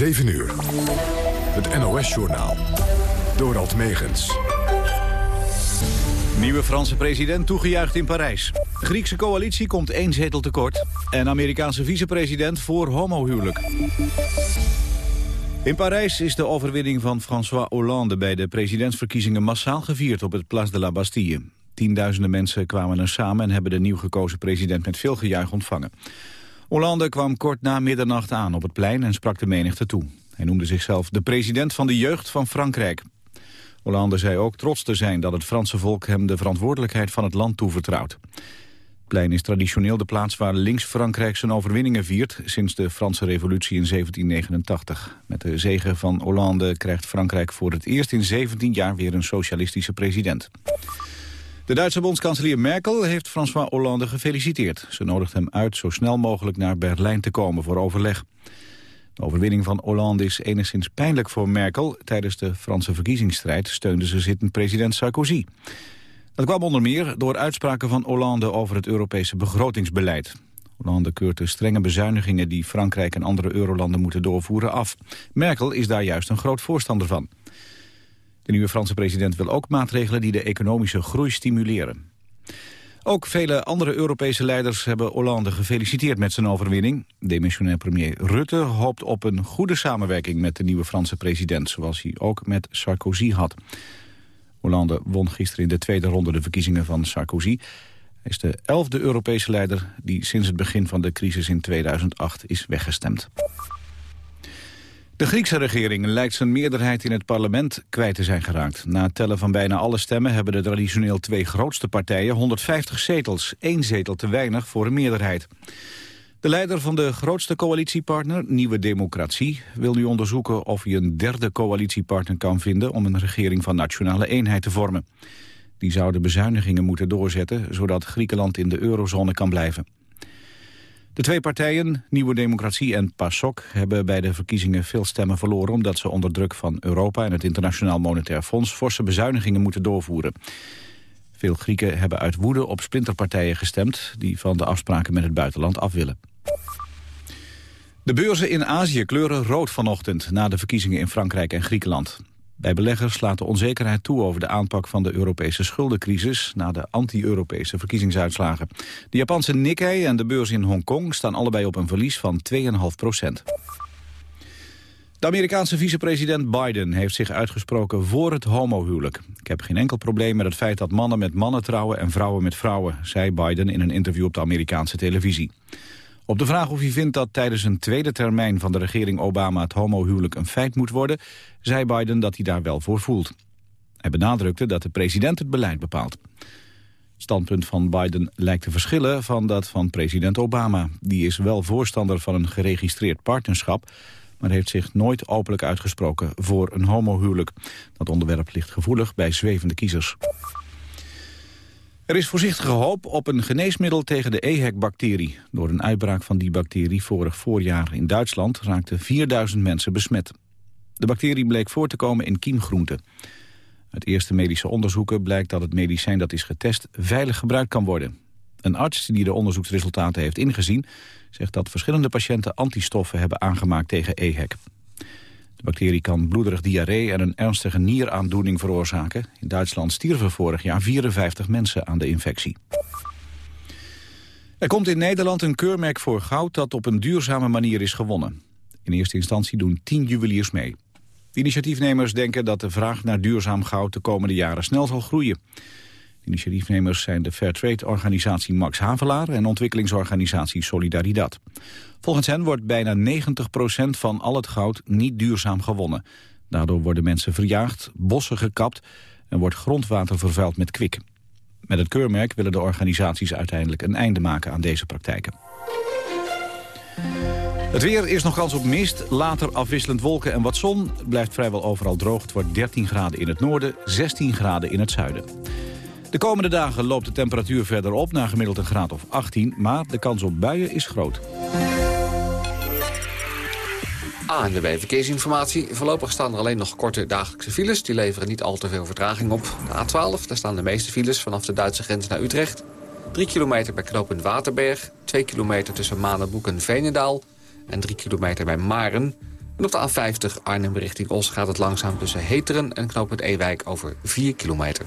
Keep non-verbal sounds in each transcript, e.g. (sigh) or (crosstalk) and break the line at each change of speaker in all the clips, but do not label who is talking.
7 uur. Het NOS-journaal. Dorald Megens.
Nieuwe Franse president toegejuicht in Parijs. Griekse coalitie komt één zetel tekort. En Amerikaanse vicepresident voor homohuwelijk. In Parijs is de overwinning van François Hollande bij de presidentsverkiezingen massaal gevierd op het Place de la Bastille. Tienduizenden mensen kwamen er samen en hebben de nieuw gekozen president met veel gejuich ontvangen. Hollande kwam kort na middernacht aan op het plein en sprak de menigte toe. Hij noemde zichzelf de president van de jeugd van Frankrijk. Hollande zei ook trots te zijn dat het Franse volk hem de verantwoordelijkheid van het land toevertrouwt. Het plein is traditioneel de plaats waar links-Frankrijk zijn overwinningen viert sinds de Franse revolutie in 1789. Met de zegen van Hollande krijgt Frankrijk voor het eerst in 17 jaar weer een socialistische president. De Duitse bondskanselier Merkel heeft François Hollande gefeliciteerd. Ze nodigt hem uit zo snel mogelijk naar Berlijn te komen voor overleg. De overwinning van Hollande is enigszins pijnlijk voor Merkel. Tijdens de Franse verkiezingsstrijd steunde ze zittend president Sarkozy. Dat kwam onder meer door uitspraken van Hollande over het Europese begrotingsbeleid. Hollande keurt de strenge bezuinigingen die Frankrijk en andere eurolanden moeten doorvoeren af. Merkel is daar juist een groot voorstander van. De nieuwe Franse president wil ook maatregelen die de economische groei stimuleren. Ook vele andere Europese leiders hebben Hollande gefeliciteerd met zijn overwinning. Demissionair premier Rutte hoopt op een goede samenwerking met de nieuwe Franse president, zoals hij ook met Sarkozy had. Hollande won gisteren in de tweede ronde de verkiezingen van Sarkozy. Hij is de elfde Europese leider die sinds het begin van de crisis in 2008 is weggestemd. De Griekse regering lijkt zijn meerderheid in het parlement kwijt te zijn geraakt. Na het tellen van bijna alle stemmen hebben de traditioneel twee grootste partijen 150 zetels. één zetel te weinig voor een meerderheid. De leider van de grootste coalitiepartner, Nieuwe Democratie, wil nu onderzoeken of hij een derde coalitiepartner kan vinden om een regering van nationale eenheid te vormen. Die zouden bezuinigingen moeten doorzetten, zodat Griekenland in de eurozone kan blijven. De twee partijen, Nieuwe Democratie en PASOK, hebben bij de verkiezingen veel stemmen verloren... omdat ze onder druk van Europa en het Internationaal Monetair Fonds... forse bezuinigingen moeten doorvoeren. Veel Grieken hebben uit woede op splinterpartijen gestemd... die van de afspraken met het buitenland af willen. De beurzen in Azië kleuren rood vanochtend... na de verkiezingen in Frankrijk en Griekenland. Bij beleggers slaat de onzekerheid toe over de aanpak van de Europese schuldencrisis na de anti-Europese verkiezingsuitslagen. De Japanse Nikkei en de beurs in Hongkong staan allebei op een verlies van 2,5 procent. De Amerikaanse vicepresident Biden heeft zich uitgesproken voor het homohuwelijk. Ik heb geen enkel probleem met het feit dat mannen met mannen trouwen en vrouwen met vrouwen, zei Biden in een interview op de Amerikaanse televisie. Op de vraag of hij vindt dat tijdens een tweede termijn van de regering Obama het homohuwelijk een feit moet worden, zei Biden dat hij daar wel voor voelt. Hij benadrukte dat de president het beleid bepaalt. Het standpunt van Biden lijkt te verschillen van dat van president Obama. Die is wel voorstander van een geregistreerd partnerschap, maar heeft zich nooit openlijk uitgesproken voor een homohuwelijk. Dat onderwerp ligt gevoelig bij zwevende kiezers. Er is voorzichtige hoop op een geneesmiddel tegen de EHEC-bacterie. Door een uitbraak van die bacterie vorig voorjaar in Duitsland raakten 4000 mensen besmet. De bacterie bleek voor te komen in kiemgroenten. Uit eerste medische onderzoeken blijkt dat het medicijn dat is getest veilig gebruikt kan worden. Een arts die de onderzoeksresultaten heeft ingezien... zegt dat verschillende patiënten antistoffen hebben aangemaakt tegen EHEC. De bacterie kan bloederig diarree en een ernstige nieraandoening veroorzaken. In Duitsland stierven vorig jaar 54 mensen aan de infectie. Er komt in Nederland een keurmerk voor goud dat op een duurzame manier is gewonnen. In eerste instantie doen 10 juweliers mee. De initiatiefnemers denken dat de vraag naar duurzaam goud de komende jaren snel zal groeien. Initiatiefnemers zijn de Fairtrade-organisatie Max Havelaar en ontwikkelingsorganisatie Solidaridad. Volgens hen wordt bijna 90% van al het goud niet duurzaam gewonnen. Daardoor worden mensen verjaagd, bossen gekapt en wordt grondwater vervuild met kwik. Met het keurmerk willen de organisaties uiteindelijk een einde maken aan deze praktijken. Het weer is nog kans op mist, later afwisselend wolken en wat zon. Blijft vrijwel overal droog. Het wordt 13 graden in het noorden, 16 graden in het zuiden. De komende dagen loopt de temperatuur verder op naar gemiddeld een graad of 18... maar de kans op buien is groot.
ANWB Verkeersinformatie. Voorlopig staan er alleen nog korte dagelijkse files. Die leveren niet al te veel vertraging op. De A12, daar staan de meeste files vanaf de Duitse grens naar Utrecht. 3 kilometer bij knooppunt Waterberg. 2 kilometer tussen Manenboek en Veenendaal. En 3 kilometer bij Maren. En op de A50 Arnhem richting Os gaat het langzaam tussen Heteren en knooppunt Ewijk over 4 kilometer.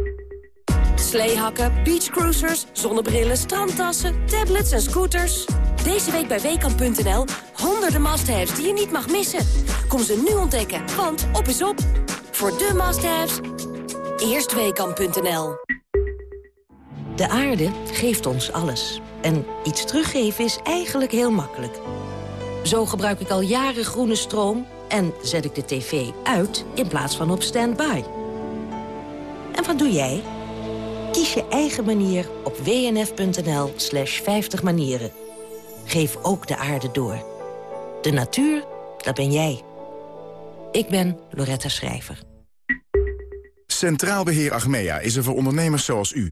Sleehakken, beachcruisers, zonnebrillen, strandtassen, tablets en scooters. Deze week bij Weekamp.nl honderden must-haves die je niet mag missen. Kom ze nu ontdekken, want op is op. Voor de must-haves, eerst Weekamp.nl. De aarde geeft ons alles. En iets teruggeven is eigenlijk heel makkelijk. Zo gebruik ik al jaren groene stroom en zet ik de tv uit in plaats van op standby. En wat doe jij? Kies je eigen manier op wnf.nl slash 50 manieren. Geef ook de aarde door. De natuur, dat ben jij. Ik ben Loretta Schrijver.
Centraal Beheer Achmea is er voor ondernemers zoals u.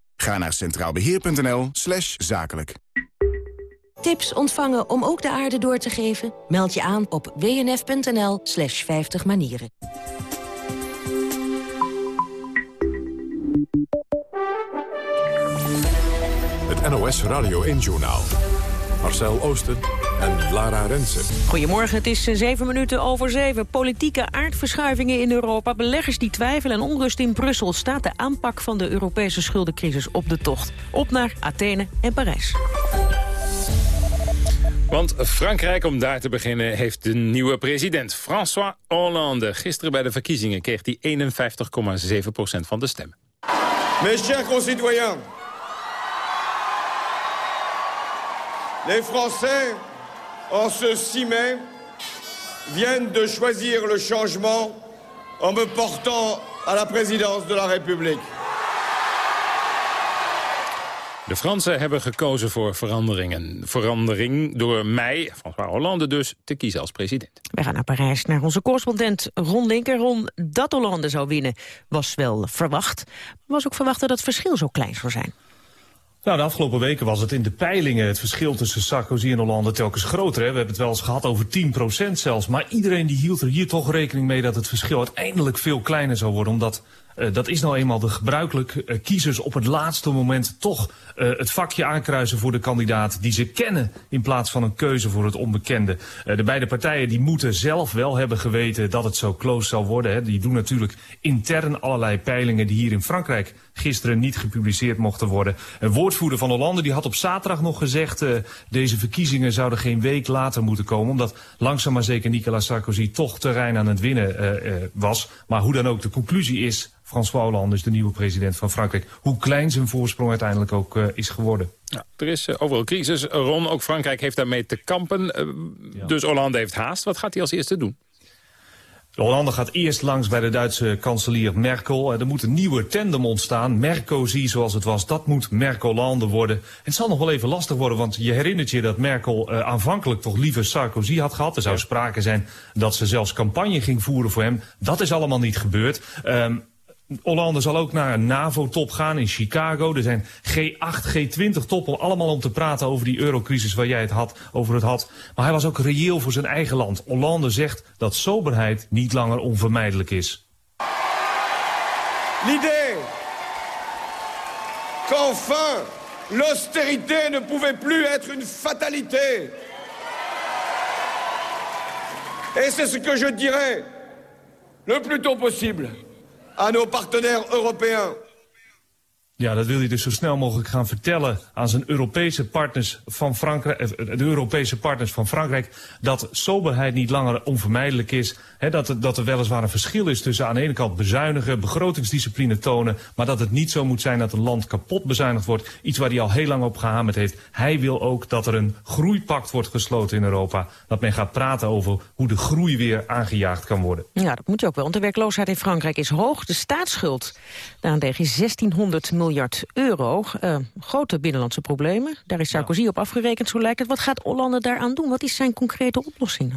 Ga naar centraalbeheer.nl slash zakelijk.
Tips ontvangen om ook de aarde door te geven? Meld je aan op wnf.nl slash 50 manieren.
Het NOS Radio 1-journaal. Marcel Oosten en Lara Rensen.
Goedemorgen, het is zeven minuten over zeven. Politieke aardverschuivingen in Europa, beleggers die twijfelen... en onrust in Brussel staat de aanpak van de Europese schuldencrisis op de tocht. Op naar Athene en Parijs.
Want Frankrijk, om daar te beginnen, heeft de nieuwe president François Hollande. Gisteren bij de verkiezingen kreeg hij 51,7% van de stemmen.
Mes chers concitoyens, les Français, en ce 6 mai, viennent de choisir le changement en me portant à la présidence de la République.
De Fransen hebben gekozen voor veranderingen. Verandering door mij, François Hollande dus, te kiezen als president.
We gaan naar Parijs, naar onze correspondent Ron Linker. Ron, dat Hollande zou winnen was wel verwacht. Maar was ook verwacht dat het verschil zo klein zou zijn.
Nou, de afgelopen weken was het in de peilingen het verschil tussen Sarkozy en Hollande telkens groter. Hè? We hebben het wel eens gehad over 10% zelfs. Maar iedereen die hield er hier toch rekening mee dat het verschil uiteindelijk veel kleiner zou worden. Omdat uh, dat is nou eenmaal de gebruikelijk uh, kiezers op het laatste moment toch uh, het vakje aankruisen voor de kandidaat die ze kennen in plaats van een keuze voor het onbekende. de beide partijen die moeten zelf wel hebben geweten dat het zo close zou worden. Hè. Die doen natuurlijk intern allerlei peilingen die hier in Frankrijk gisteren niet gepubliceerd mochten worden. Een woordvoerder van Hollande die had op zaterdag nog gezegd... Uh, deze verkiezingen zouden geen week later moeten komen... omdat langzaam maar zeker Nicolas Sarkozy toch terrein aan het winnen uh, uh, was. Maar hoe dan ook, de conclusie is... François Hollande is de nieuwe president van Frankrijk. Hoe klein zijn voorsprong uiteindelijk ook uh, is geworden.
Ja, er is uh, overal crisis. Ron, ook Frankrijk heeft daarmee te kampen. Uh, ja. Dus Hollande heeft haast. Wat gaat hij als eerste doen?
De Hollande gaat eerst langs bij de Duitse kanselier Merkel. Er moet een nieuwe tandem ontstaan. Mercozy, zoals het was, dat moet Mercolande worden. Het zal nog wel even lastig worden, want je herinnert je dat Merkel uh, aanvankelijk toch liever Sarkozy had gehad. Er zou sprake zijn dat ze zelfs campagne ging voeren voor hem. Dat is allemaal niet gebeurd. Um, Hollande zal ook naar een NAVO-top gaan in Chicago. Er zijn G8, G20-toppen, allemaal om te praten over die eurocrisis waar jij het had, over het had. Maar hij was ook reëel voor zijn eigen land. Hollande zegt dat soberheid niet langer onvermijdelijk is.
L'idée qu'enfin l'austérité ne pouvait plus être une fatalité. Et c'est ce que je dirais le plus tôt possible à nos partenaires européens.
Ja, dat wil hij dus zo snel mogelijk gaan vertellen aan zijn Europese partners van Frankrijk, eh, de Europese partners van Frankrijk, dat soberheid niet langer onvermijdelijk is. Dat, dat er weliswaar een verschil is tussen aan de ene kant bezuinigen, begrotingsdiscipline tonen, maar dat het niet zo moet zijn dat een land kapot bezuinigd wordt. Iets waar hij al heel lang op gehamerd heeft. Hij wil ook dat er een groeipact wordt gesloten in Europa. Dat men gaat praten over hoe de groei weer aangejaagd kan worden.
Ja, dat moet je ook wel, want de werkloosheid in Frankrijk is hoog. De staatsschuld daarentegen is 1600 miljard euro. Uh, grote binnenlandse problemen. Daar is Sarkozy op afgerekend, zo lijkt het. Wat gaat Hollande daaraan doen? Wat is zijn concrete oplossing?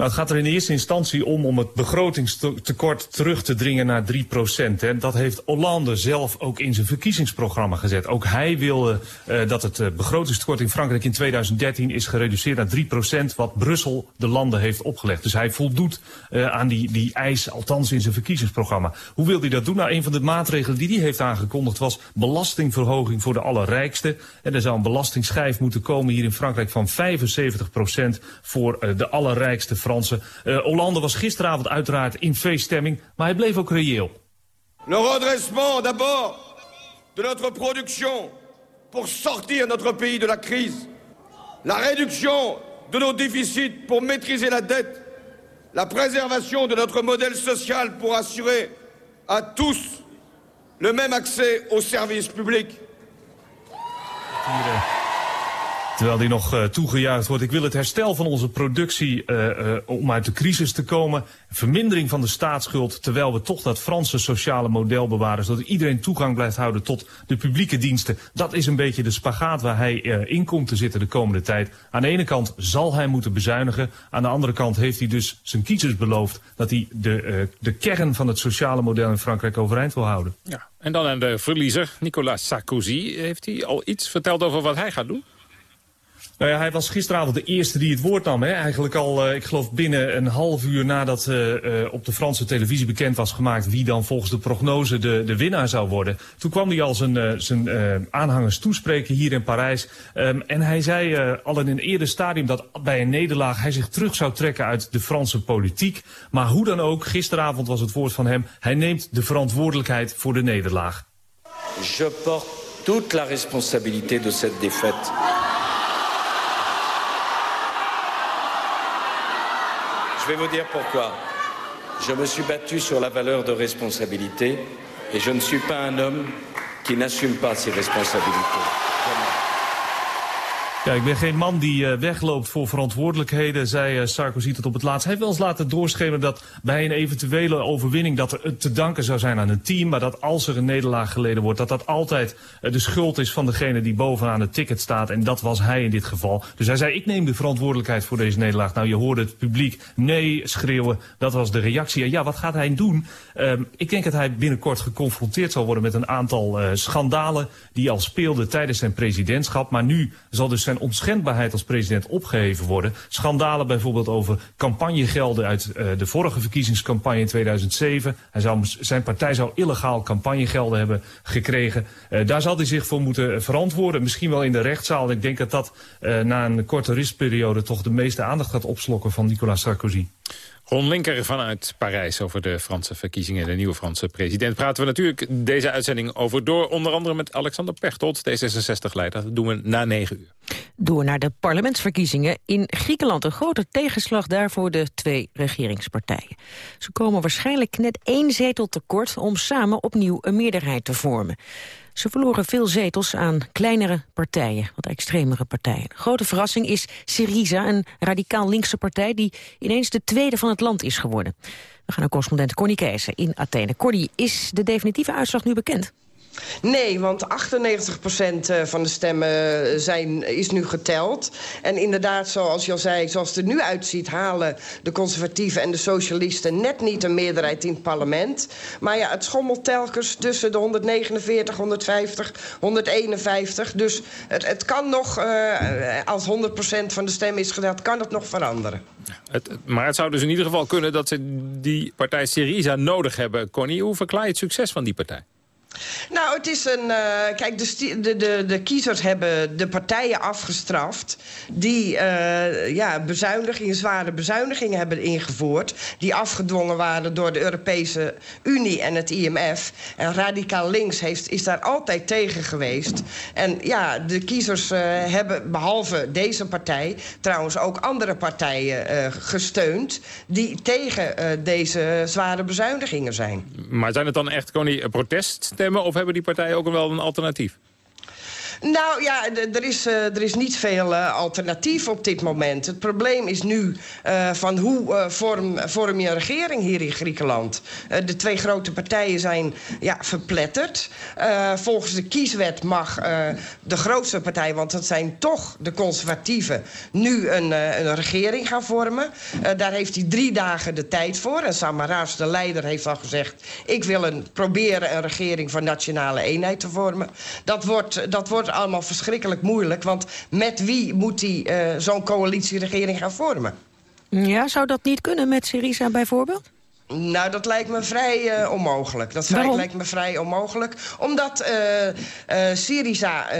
Nou, het gaat er in eerste instantie om om het begrotingstekort terug te dringen naar 3 procent. En dat heeft Hollande zelf ook in zijn verkiezingsprogramma gezet. Ook hij wilde uh, dat het uh, begrotingstekort in Frankrijk in 2013 is gereduceerd naar 3 procent, wat Brussel de landen heeft opgelegd. Dus hij voldoet uh, aan die, die eis, althans in zijn verkiezingsprogramma. Hoe wil hij dat doen? Nou, een van de maatregelen die hij heeft aangekondigd was belastingverhoging voor de allerrijkste. En er zou een belastingsschijf moeten komen hier in Frankrijk van 75 procent voor de allerrijkste Fransen Fransen. Uh, Hollande was gisteravond uiteraard in feeststemming, maar hij bleef ook reëel.
Le redressement d'abord de notre production pour sortir notre pays de la crise. La réduction de nos déficits pour maîtriser la dette. La préservation de notre modèle social pour assurer à tous le même accès aux services publics.
Terwijl die nog uh, toegejuicht wordt. Ik wil het herstel van onze productie uh, uh, om uit de crisis te komen. Vermindering van de staatsschuld. Terwijl we toch dat Franse sociale model bewaren. Zodat iedereen toegang blijft houden tot de publieke diensten. Dat is een beetje de spagaat waar hij in komt te zitten de komende tijd. Aan de ene kant zal hij moeten bezuinigen. Aan de andere kant heeft hij dus zijn kiezers beloofd. Dat hij de, de kern van het sociale model in Frankrijk overeind wil houden.
Ja. En dan aan de verliezer, Nicolas Sarkozy. Heeft hij al iets verteld over wat hij gaat doen?
Nou ja, hij was gisteravond de eerste die het woord nam. Hè? Eigenlijk al, uh, ik geloof binnen een half uur nadat uh, uh, op de Franse televisie bekend was gemaakt... wie dan volgens de prognose de, de winnaar zou worden. Toen kwam hij al zijn, aanhangers toespreken hier in Parijs. Um, en hij zei al in een eerder stadium dat bij een nederlaag... hij zich terug zou trekken uit de Franse politiek. Maar hoe dan ook, gisteravond was het woord van hem... hij neemt de verantwoordelijkheid voor de nederlaag.
Je porte toute la responsabilité de cette défaite. Je vais vous dire pourquoi. Je me suis battu sur la valeur de responsabilité et je ne suis pas un homme qui n'assume pas ses responsabilités.
Ja, ik ben geen man die uh, wegloopt voor verantwoordelijkheden, zei uh, Sarkozy tot op het laatst. Hij heeft wel eens laten doorschemeren dat bij een eventuele overwinning dat er te danken zou zijn aan een team. Maar dat als er een nederlaag geleden wordt, dat dat altijd uh, de schuld is van degene die bovenaan het ticket staat. En dat was hij in dit geval. Dus hij zei, ik neem de verantwoordelijkheid voor deze nederlaag. Nou, je hoorde het publiek nee schreeuwen. Dat was de reactie. Ja, wat gaat hij doen? Um, ik denk dat hij binnenkort geconfronteerd zal worden met een aantal schandalen die al speelden tijdens zijn presidentschap. Maar nu zal dus zijn onschendbaarheid als president opgeheven worden. Schandalen bijvoorbeeld over campagnegelden uit uh, de vorige verkiezingscampagne in 2007. Hij zou, zijn partij zou illegaal campagnegelden hebben gekregen. Uh, daar zal hij zich voor moeten verantwoorden. Misschien wel in de rechtszaal. Ik denk dat dat uh, na een korte rustperiode toch de meeste aandacht gaat opslokken van Nicolas Sarkozy.
Ron Linker vanuit Parijs over de Franse verkiezingen... de nieuwe Franse president. Praten we natuurlijk deze uitzending over door. Onder andere met Alexander Pechtold, D66-leider. Dat doen we na negen uur.
Door naar de parlementsverkiezingen in Griekenland. Een grote tegenslag daar voor de twee regeringspartijen. Ze komen waarschijnlijk net één zetel tekort... om samen opnieuw een meerderheid te vormen. Ze verloren veel zetels aan kleinere partijen, wat extremere partijen. grote verrassing is Syriza, een radicaal linkse partij... die ineens de tweede van het land is geworden. We gaan naar correspondent Connie Keijzer in Athene. Connie, is de definitieve uitslag nu bekend?
Nee, want 98% eh, van de stemmen zijn, is nu geteld. En inderdaad, zoals je al zei, zoals het er nu uitziet... halen de conservatieven en de socialisten net niet een meerderheid in het parlement. Maar ja, het schommelt telkens tussen de 149, 150, 151. Dus het, het kan nog, uh, als 100% van de stemmen is geteld, kan het nog veranderen.
Het, maar het zou dus in ieder geval kunnen dat ze die partij Syriza nodig hebben. Connie, hoe verklaar je het succes van die partij?
Nou, het is een... Uh, kijk, de, de, de, kiezers hebben de partijen afgestraft... die uh, ja, bezuinigingen, zware bezuinigingen hebben ingevoerd... die afgedwongen waren door de Europese Unie en het IMF. En radicaal links heeft, is daar altijd tegen geweest. En ja, de kiezers uh, hebben, behalve deze partij... trouwens ook andere partijen gesteund... die tegen deze zware bezuinigingen zijn.
Maar zijn het dan echt, Connie, proteststemmen? Of hebben die partijen ook wel een alternatief?
Nou ja, er is, uh, er is niet veel uh, alternatief op dit moment. Het probleem is nu uh, van hoe vorm, vorm je een regering hier in Griekenland. de twee grote partijen zijn ja, verpletterd. volgens de kieswet mag de grootste partij, want dat zijn toch de conservatieven... nu een, een regering gaan vormen. daar heeft hij drie dagen de tijd voor. En Samaras, de leider, heeft al gezegd... ik wil een, proberen een regering van nationale eenheid te vormen. Dat wordt, dat wordt allemaal verschrikkelijk moeilijk. Want met wie moet hij uh, zo'n coalitieregering gaan vormen?
Ja, zou dat niet kunnen met Syriza bijvoorbeeld?
Nou, dat lijkt me vrij uh, onmogelijk. Dat vrij, lijkt me vrij onmogelijk. Omdat uh, uh, Syriza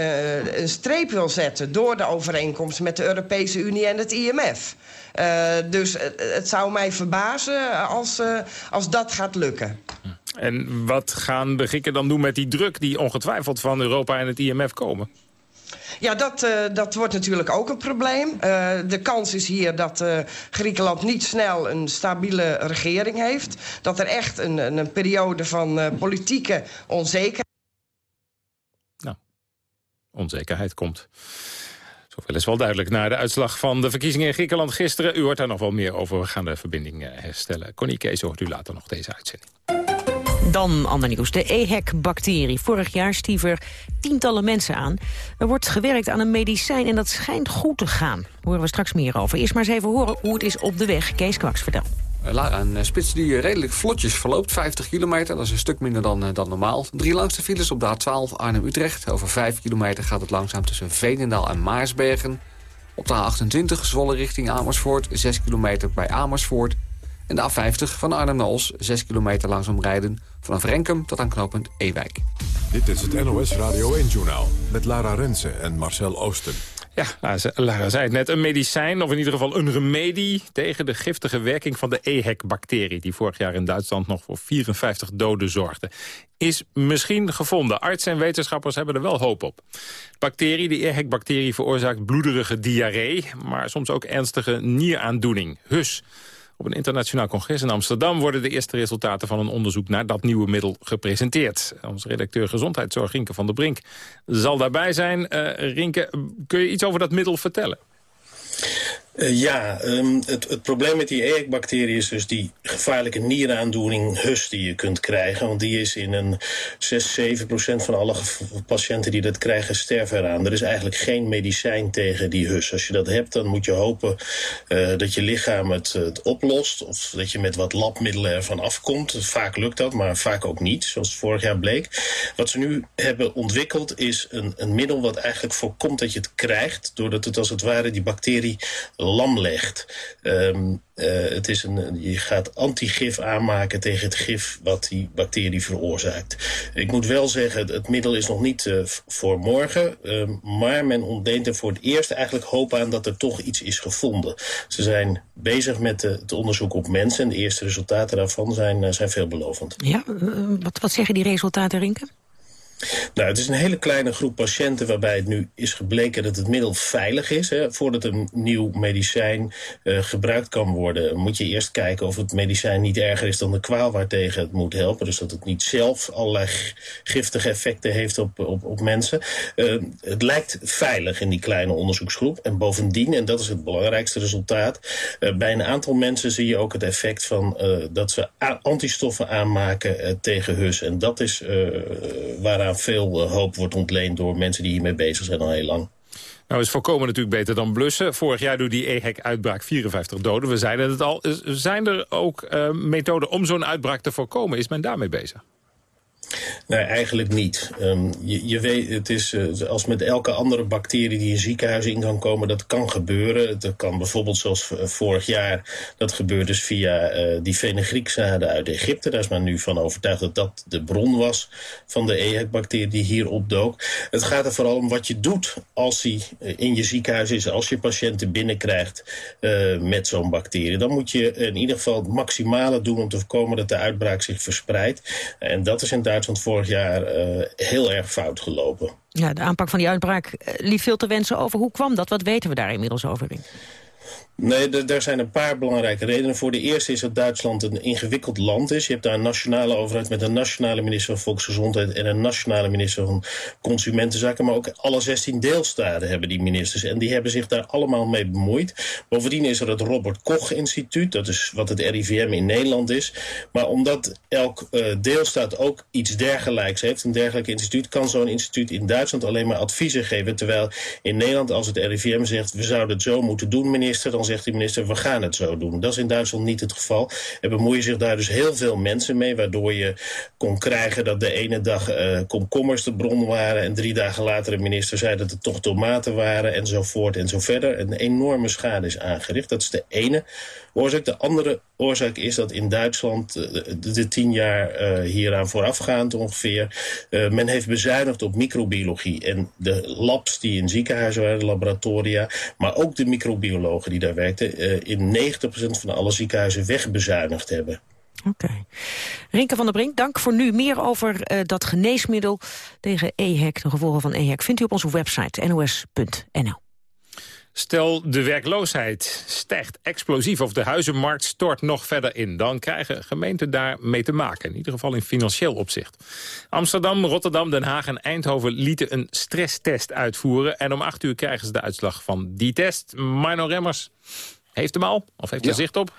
een streep wil zetten... door de overeenkomst met de Europese Unie en het IMF. dus het zou mij verbazen als, als dat gaat lukken.
En wat gaan de Grieken dan doen met die druk... die ongetwijfeld van Europa en het IMF komen?
Ja, dat, uh, dat wordt natuurlijk ook een probleem. Uh, de kans is hier dat uh, Griekenland niet snel een stabiele regering heeft. Dat er echt een, een, een periode van politieke onzekerheid...
Nou, onzekerheid komt. Zoveel is wel duidelijk na de uitslag van de verkiezingen in Griekenland gisteren. U hoort daar nog wel meer over. We gaan de verbinding herstellen. Connie Kees hoort u later nog deze uitzending.
Dan ander nieuws. De EHEC-bacterie. Vorig jaar stief er tientallen mensen aan. Er wordt gewerkt aan een medicijn en dat schijnt goed te gaan. Horen we straks meer over. Eerst maar eens even horen hoe het is op de weg. Kees Kwaks, vertel.
Eh, Lara, een eh, spits die eh, redelijk vlotjes verloopt, 50 kilometer. Dat is een stuk minder dan, dan normaal. Drie langste files op de A12 Arnhem-Utrecht. Over 5 kilometer gaat het langzaam tussen Veenendaal en Maarsbergen. Op de A28 Zwolle richting Amersfoort, 6 kilometer bij Amersfoort. En de A50 van Arnhem naar Os, 6 kilometer langzaam rijden... vanaf Renkum tot aan knooppunt Ewijk.
Dit is het NOS Radio 1-journaal met Lara Rensen en Marcel Oosten.
Ja, Lara zei het net, een medicijn, of in ieder geval een remedie... tegen de giftige werking van de EHEC-bacterie... die vorig jaar in Duitsland nog voor 54 doden zorgde. Is misschien gevonden. Artsen en wetenschappers hebben er wel hoop op. De bacterie, de EHEC-bacterie, veroorzaakt bloederige diarree... maar soms ook ernstige nieraandoening, hus... Op een internationaal congres in Amsterdam worden de eerste resultaten van een onderzoek naar dat nieuwe middel gepresenteerd. Onze redacteur Gezondheidszorg Rinke van der Brink zal daarbij zijn. Uh, Rinke, kun je iets over dat middel vertellen?
Uh, ja, um, het, het, probleem met die EHEC-bacterie is dus die gevaarlijke nieraandoening HUS die je kunt krijgen. Want die is in een 6, 7 procent van alle patiënten die dat krijgen sterven eraan. Er is eigenlijk geen medicijn tegen die HUS. Als je dat hebt, dan moet je hopen uh, dat je lichaam het, het, oplost. Of dat je met wat labmiddelen ervan afkomt. Vaak lukt dat, maar vaak ook niet, zoals vorig jaar bleek. Wat ze nu hebben ontwikkeld is een, een middel wat eigenlijk voorkomt dat je het krijgt. Doordat het als het ware die bacterie lam legt. Um, uh, het is een, je gaat antigif aanmaken tegen het gif wat die bacterie veroorzaakt. Ik moet wel zeggen, het middel is nog niet uh, voor morgen. Uh, maar men ontleent er voor het eerst eigenlijk hoop aan dat er toch iets is gevonden. Ze zijn bezig met het onderzoek op mensen. En de eerste resultaten daarvan zijn, eh, zijn veelbelovend.
Ja, wat, wat zeggen die resultaten, Rinke?
Nou, het is een hele kleine groep patiënten waarbij het nu is gebleken dat het middel veilig is. Hè. Voordat een nieuw medicijn uh, gebruikt kan worden, moet je eerst kijken of het medicijn niet erger is dan de kwaal waartegen het moet helpen. Dus dat het niet zelf allerlei giftige effecten heeft op, op, op mensen. Uh, het lijkt veilig in die kleine onderzoeksgroep. En bovendien, en dat is het belangrijkste resultaat, uh, bij een aantal mensen zie je ook het effect van dat ze antistoffen aanmaken tegen hus. En dat is waaraan veel eh, hoop wordt ontleend door mensen die hiermee bezig zijn al heel lang.
Nou is voorkomen natuurlijk beter dan blussen. Vorig jaar doet die EHEC-uitbraak 54 doden. We zeiden het al. Zijn er ook uh, methoden om zo'n uitbraak te voorkomen? Is men daarmee bezig?
Nee, eigenlijk niet. Um, je, je, weet, het is uh, als met elke andere bacterie die in ziekenhuizen in kan komen, dat kan gebeuren. Dat kan bijvoorbeeld zoals vorig jaar, dat gebeurde dus via uh, die fenugriekzaden uit Egypte. Daar is men nu van overtuigd dat dat de bron was van de EHEC-bacterie die hier opdook. Het gaat er vooral om wat je doet als die in je ziekenhuis is, als je patiënten binnenkrijgt met zo'n bacterie. Dan moet je in ieder geval het maximale doen om te voorkomen dat de uitbraak zich verspreidt. En dat is in vorig jaar uh, heel erg fout gelopen.
Ja, de aanpak van die uitbraak liet veel te wensen over. Hoe kwam dat? Wat weten we daar inmiddels over?
Nee, daar zijn een paar belangrijke redenen voor. De eerste is dat Duitsland een ingewikkeld land is. Je hebt daar een nationale overheid met een nationale minister van Volksgezondheid... en een nationale minister van Consumentenzaken. Maar ook alle 16 deelstaten hebben die ministers. En die hebben zich daar allemaal mee bemoeid. Bovendien is er het Robert Koch Instituut. Dat is wat het RIVM in Nederland is. Maar omdat elk uh, deelstaat ook iets dergelijks heeft... een dergelijk instituut... kan zo'n instituut in Duitsland alleen maar adviezen geven. Terwijl in Nederland als het RIVM zegt... we zouden het zo moeten doen, minister... dan zegt de minister, we gaan het zo doen. Dat is in Duitsland niet het geval. Er bemoeien zich daar dus heel veel mensen mee... waardoor je kon krijgen dat de ene dag uh, komkommers de bron waren... en drie dagen later de minister zei dat het toch tomaten waren... enzovoort en zo verder. Een enorme schade is aangericht. Dat is de ene oorzaak. De andere oorzaak is dat in Duitsland de, de tien jaar uh, hieraan voorafgaand ongeveer... Uh, men heeft bezuinigd op microbiologie. En de labs die in ziekenhuizen waren, laboratoria... maar ook de microbiologen die daar werkten... In 90% van alle ziekenhuizen wegbezuinigd hebben.
Oké. Rinke van der Brink, dank voor nu. Meer over dat geneesmiddel tegen EHEC, de gevolgen van EHEC... vindt u op onze website nos.nl.
Stel, de werkloosheid stijgt explosief of de huizenmarkt stort nog verder in. Dan krijgen gemeenten daar mee te maken, in ieder geval in financieel opzicht. Amsterdam, Rotterdam, Den Haag en Eindhoven lieten een stresstest uitvoeren. En om acht uur krijgen ze de uitslag van die test. Mino Remmers heeft hem al, of heeft er ja. zicht op?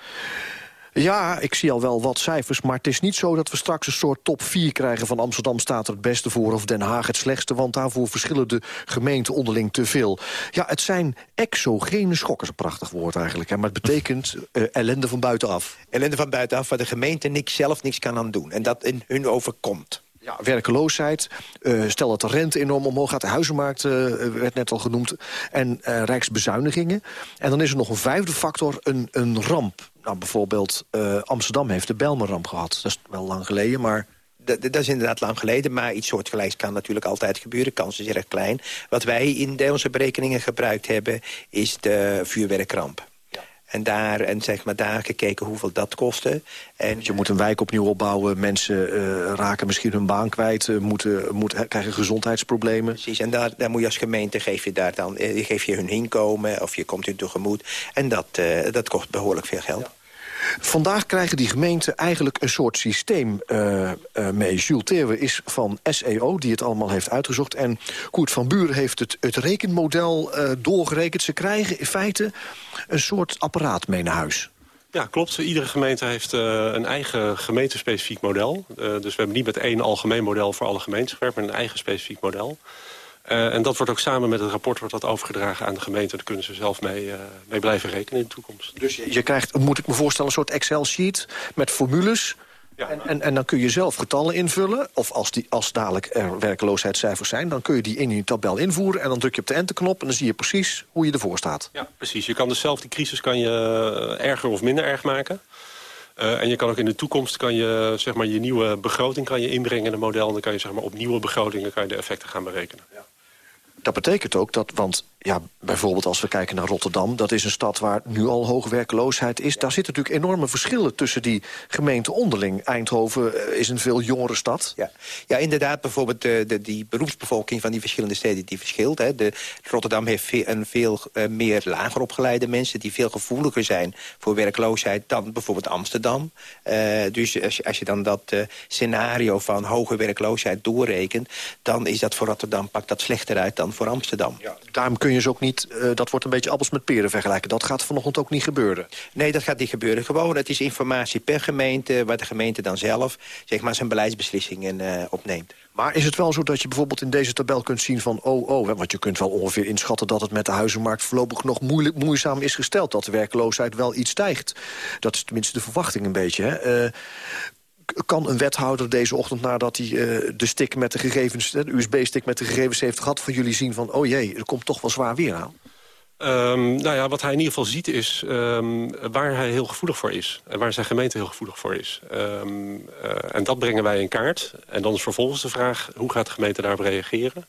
Ja, ik zie al wel wat cijfers, maar het is niet zo dat we straks een soort top 4 krijgen van Amsterdam staat er het beste voor of Den Haag het slechtste, want daarvoor verschillen de gemeenten onderling te veel. Ja, het zijn exogene schokken, een prachtig woord eigenlijk, hè, maar het betekent uh, ellende van buitenaf.
Ellende van buitenaf waar de gemeente niks, zelf niks kan aan doen en dat in hun overkomt.
Ja, werkeloosheid. Uh, stel dat de rente enorm omhoog gaat. De huizenmarkt uh, werd net al genoemd. En uh, rijksbezuinigingen. En dan is er nog een vijfde factor, een, een ramp. Nou, bijvoorbeeld Amsterdam heeft de Belmerramp gehad. Dat is wel lang geleden, maar...
Dat, is inderdaad lang geleden, maar iets soortgelijks kan natuurlijk altijd gebeuren. Kans is erg klein. Wat wij in onze berekeningen gebruikt hebben, is de vuurwerkramp. En daar, en zeg maar daar gekeken hoeveel dat kostte.
En je moet een wijk opnieuw opbouwen. Mensen uh, raken misschien hun baan kwijt. Uh, moeten, moeten, krijgen gezondheidsproblemen.
Precies, en daar, daar moet je als gemeente geef je daar dan, uh, geef je hun inkomen of je komt hun tegemoet. En dat, uh, dat kost behoorlijk veel geld. Ja.
Vandaag krijgen die gemeenten eigenlijk een soort systeem uh, uh, mee. Jules Thewe is van SEO, die het allemaal heeft uitgezocht. En Koert van Buren heeft het, het rekenmodel uh, doorgerekend. Ze krijgen in feite een soort apparaat mee naar huis.
Ja, klopt. Iedere gemeente heeft een eigen gemeentespecifiek model. Dus we hebben niet met één algemeen model voor alle gemeentes gewerkt... maar een eigen specifiek model. Uh, en dat wordt ook samen met het rapport wordt dat overgedragen aan de gemeente. Daar kunnen ze zelf mee, uh, mee blijven rekenen in de toekomst.
Dus je, je krijgt, moet ik me voorstellen, een soort Excel-sheet met formules... Ja, en, en, en dan kun je zelf getallen invullen. Of als, die, als dadelijk er werkloosheidscijfers zijn... dan kun je die in je tabel invoeren. En dan druk je op de enterknop en dan zie je precies hoe je ervoor staat.
Ja, precies. Je kan dus zelf die crisis kan je erger of minder erg maken. Uh, en je kan ook in de toekomst kan je, zeg maar, je nieuwe begroting kan je inbrengen in een model. En dan kan je zeg maar, op nieuwe begrotingen kan je de effecten gaan berekenen. Ja.
Dat betekent ook dat, want ja, bijvoorbeeld als we kijken naar Rotterdam... dat is een stad waar nu al hoge werkloosheid is. Daar zitten natuurlijk enorme verschillen tussen die gemeenten onderling. Eindhoven is een veel jongere stad.
Ja, ja inderdaad, bijvoorbeeld de, de, die beroepsbevolking van die verschillende steden... die verschilt. Hè. De, Rotterdam heeft veel, een veel uh, meer lager opgeleide mensen... die veel gevoeliger zijn voor werkloosheid dan bijvoorbeeld Amsterdam. Uh, dus als je, als je dan dat uh, scenario van hoge werkloosheid doorrekent... dan is dat voor Rotterdam, pakt dat slechter uit dan voor Amsterdam.
Ja, daarom kun je ze ook niet, uh, dat wordt een beetje appels met peren vergelijken. Dat gaat vanochtend ook niet gebeuren.
Nee, dat gaat niet gebeuren. Gewoon, het is informatie per gemeente... waar de gemeente dan zelf zeg maar, zijn beleidsbeslissingen uh, opneemt.
Maar is het wel zo dat je bijvoorbeeld in deze tabel kunt zien van... oh, oh, want je kunt wel ongeveer inschatten dat het met de huizenmarkt... voorlopig nog moeilijk, moeizaam is gesteld. Dat de werkloosheid wel iets stijgt. Dat is tenminste de verwachting een beetje. Hè? Uh, kan een wethouder deze ochtend nadat hij uh, de stick met de gegevens, de USB-stick met de gegevens heeft gehad van jullie zien van, oh jee, er komt toch wel zwaar weer aan?
Um, nou ja, wat hij in ieder geval ziet is um, waar hij heel gevoelig voor is. En waar zijn gemeente heel gevoelig voor is. Um, uh, en dat brengen wij in kaart. En dan is vervolgens de vraag, hoe gaat de gemeente daarop reageren?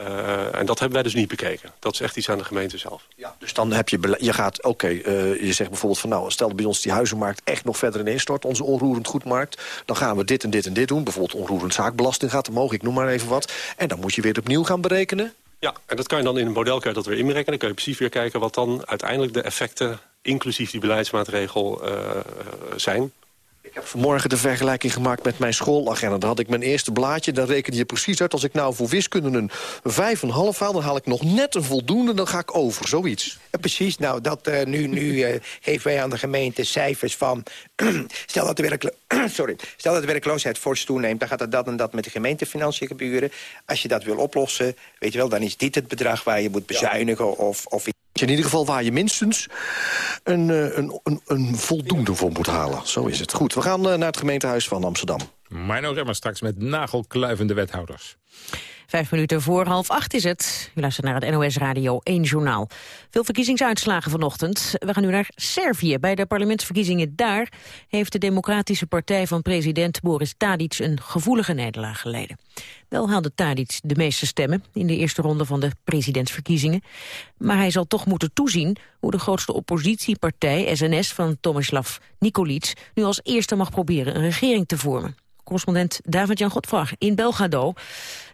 Uh, en dat hebben wij dus niet bekeken. Dat is echt iets aan de gemeente zelf.
Ja, dus dan heb je, je gaat, oké, okay, uh, je zegt bijvoorbeeld van... nou, stel bij ons die huizenmarkt echt nog verder ineens onze onroerend goedmarkt... dan gaan we dit en dit en dit doen. Bijvoorbeeld onroerend zaakbelasting gaat omhoog, ik noem maar even wat. En dan moet je weer opnieuw gaan berekenen.
Ja, en dat kan je dan in een model kan je dat weer inberekenen. Dan kun je precies weer kijken wat dan uiteindelijk de effecten... inclusief die beleidsmaatregel uh, zijn.
Ik heb vanmorgen de vergelijking gemaakt met mijn schoolagenda. Dan had ik mijn eerste blaadje, dan rekende je precies uit... als ik nou voor wiskunde een 5,5 haal... dan haal ik nog net een voldoende, dan ga ik over, zoiets.
Precies, nou, dat, uh, nu, nu uh, geven wij aan de gemeente cijfers van... (clears throat) stel, dat de werklo (clears throat) Sorry. stel dat de werkloosheid fors toeneemt... dan gaat er dat en dat met de gemeentefinanciën gebeuren. Als je dat wil oplossen, weet je wel, dan is dit het bedrag... waar je moet bezuinigen of... of
in ieder geval waar je minstens een, een, een, een voldoende voor moet halen. Zo is het. Goed, we gaan naar het gemeentehuis van Amsterdam.
Nog maar straks met nagelkluivende wethouders.
Vijf minuten voor half acht is het. U luistert naar het NOS Radio 1 Journaal. Veel verkiezingsuitslagen vanochtend. We gaan nu naar Servië. Bij de parlementsverkiezingen daar heeft de Democratische Partij van president Boris Tadic een gevoelige nederlaag geleden. Wel haalde Tadic de meeste stemmen in de eerste ronde van de presidentsverkiezingen. Maar hij zal toch moeten toezien hoe de grootste oppositiepartij, SNS van Tomislav Nikolic, nu als eerste mag proberen een regering te vormen. Correspondent David-Jan Godvraag in Belgrado.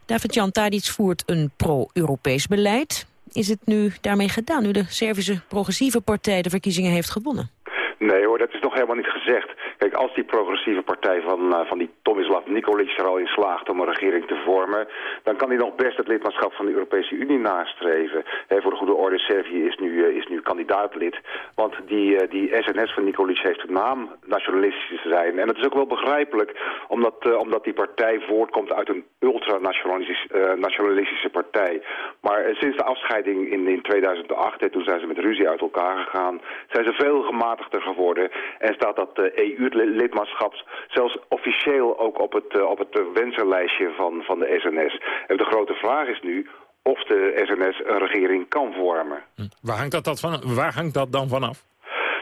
David-Jan Tadic voert een pro-Europees beleid. Is het nu daarmee gedaan, nu de Servische progressieve partij de verkiezingen heeft gewonnen?
Nee hoor, dat is nog helemaal niet gezegd. Kijk, als die progressieve partij van, uh, van die Tomislav Nikolic er al in slaagt om een regering te vormen, dan kan hij nog best het lidmaatschap van de Europese Unie nastreven. Voor de goede orde, Servië is nu, uh, is nu kandidaatlid. Want die, uh, die SNS van Nikolic heeft de naam nationalistisch te zijn. En dat is ook wel begrijpelijk, omdat, omdat die partij voortkomt uit een ultranationalistische partij. Maar sinds de afscheiding in, in 2008, he, toen zijn ze met ruzie uit elkaar gegaan, zijn ze veel gematigder geworden. En staat dat EU-lidmaatschap zelfs officieel ook op het, op het wensenlijstje van, van de SNS. En de grote vraag is nu of de SNS een regering kan vormen.
Hm. Waar hangt dat, dat, van, waar hangt dat dan vanaf?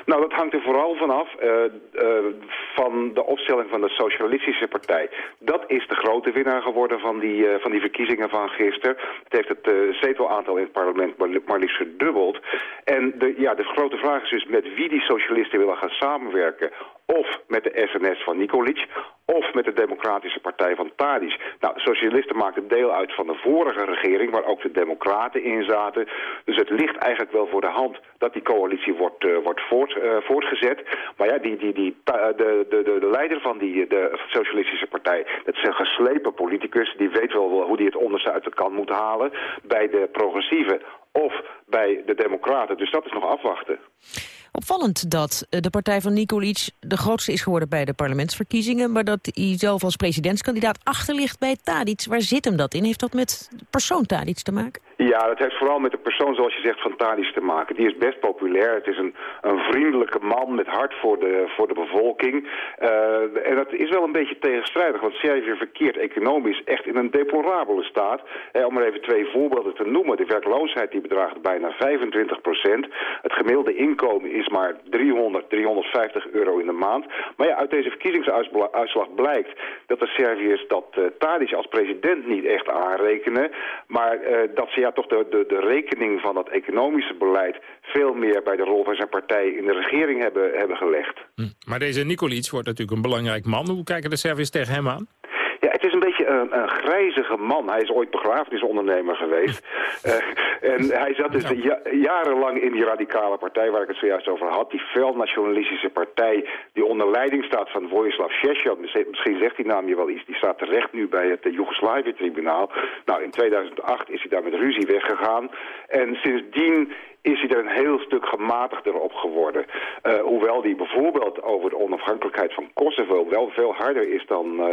Nou, dat hangt er vooral vanaf uh, van de opstelling van de Socialistische Partij. Dat is de grote winnaar geworden van die, uh, van die verkiezingen van gisteren. Het heeft het zetelaantal in het parlement maar liefst verdubbeld. En de, ja, de grote vraag is dus met wie die socialisten willen gaan samenwerken of met de SNS van Nikolic, of met de Democratische Partij van Tadic. Nou, socialisten maakten deel uit van de vorige regering, waar ook de democraten in zaten. Dus het ligt eigenlijk wel voor de hand dat die coalitie wordt, uh, wordt voort, uh, voortgezet. Maar ja, die, die, die, de, de, de, de leider van die, de Socialistische Partij, dat is een geslepen politicus, die weet wel hoe die het onderste uit de kant moet halen. Bij de progressieven of bij de democraten. Dus dat is nog afwachten.
Opvallend dat eh, de partij van Nikolic de grootste is geworden bij de parlementsverkiezingen... maar dat hij zelf als presidentskandidaat achterligt bij Tadic. Waar zit hem dat in? Heeft dat met persoon Tadic te maken?
Ja, dat heeft vooral met de persoon, zoals je zegt, van Tadic te maken. Die is best populair. Het is een, een vriendelijke man met hart voor de, voor de bevolking. Uh, en dat is wel een beetje tegenstrijdig, want Servië verkeert economisch echt in een deplorabele staat. Eh, om er even twee voorbeelden te noemen. De werkloosheid die bedraagt bijna 25 procent. Het gemiddelde inkomen is maar 300, 350 euro in de maand. Maar ja, uit deze verkiezingsuitslag blijkt dat de Serviërs dat uh, Tadic als president niet echt aanrekenen. Maar dat ze ja toch de, de, de rekening van dat economische beleid veel meer bij de rol van zijn partij in de regering hebben, hebben gelegd.
Hm. Maar deze Nikolic wordt natuurlijk een belangrijk man. Hoe kijken de Serviërs tegen hem aan?
Het is een beetje een, een grijzige man. Hij is ooit begrafenisondernemer geweest. uh, (laughs) en hij zat dus ja. jarenlang in die radicale partij waar ik het zojuist over had. Die fel nationalistische partij die onder leiding staat van Vojislav Šešelj. Misschien zegt die naam je wel iets. Die staat terecht nu bij het Joegoslavië-tribunaal. Nou, in 2008 is hij daar met ruzie weggegaan. En sindsdien is hij er een heel stuk gematigder op geworden. Uh, hoewel die bijvoorbeeld over de onafhankelijkheid van Kosovo wel veel harder is dan, uh,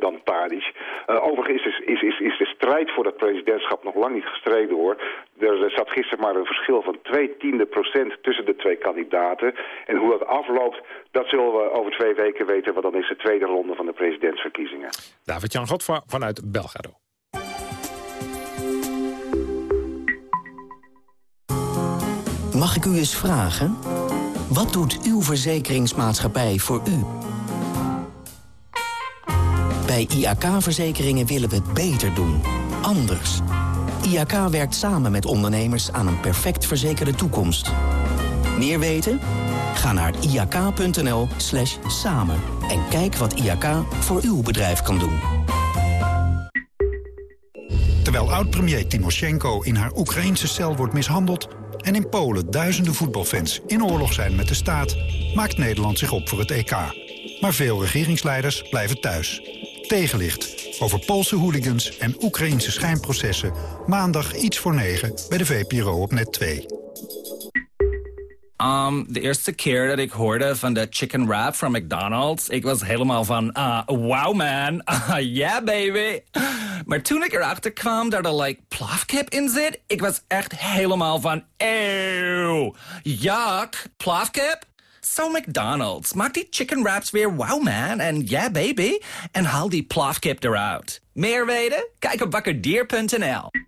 dan Tadic. overigens is, is, is, is de strijd voor dat presidentschap nog lang niet gestreden hoor. Er zat gisteren maar een verschil van twee tiende procent tussen de twee kandidaten. En hoe dat afloopt, dat zullen we over twee weken weten, want dan is de tweede ronde van de presidentsverkiezingen.
David-Jan Godfra vanuit Belgrado.
Mag ik u eens vragen? Wat doet uw verzekeringsmaatschappij voor u? Bij IAK-verzekeringen willen we het beter doen. Anders. IAK werkt samen met ondernemers aan een perfect verzekerde toekomst. Meer weten? Ga naar iak.nl slash samen en kijk wat IAK voor uw bedrijf kan doen.
Terwijl oud-premier Timoshenko in haar Oekraïnse cel wordt mishandeld... en in Polen duizenden voetbalfans in oorlog zijn met de staat... maakt Nederland zich op voor het EK. Maar veel regeringsleiders blijven thuis. Tegenlicht over Poolse hooligans en Oekraïnse schijnprocessen... maandag iets voor negen bij de VPRO op net 2.
Um, de eerste keer dat ik hoorde van de chicken wrap van McDonald's... ik was helemaal van, uh, wow man, uh, (laughs) yeah baby. Maar toen ik erachter kwam dat er like plafkip in zit... ik was echt helemaal van, eeuw, yuck, plafkip? So McDonald's, maak die chicken wraps weer wow man en yeah baby... en haal die plafkip eruit. Meer weten? Kijk op bakkerdier.nl.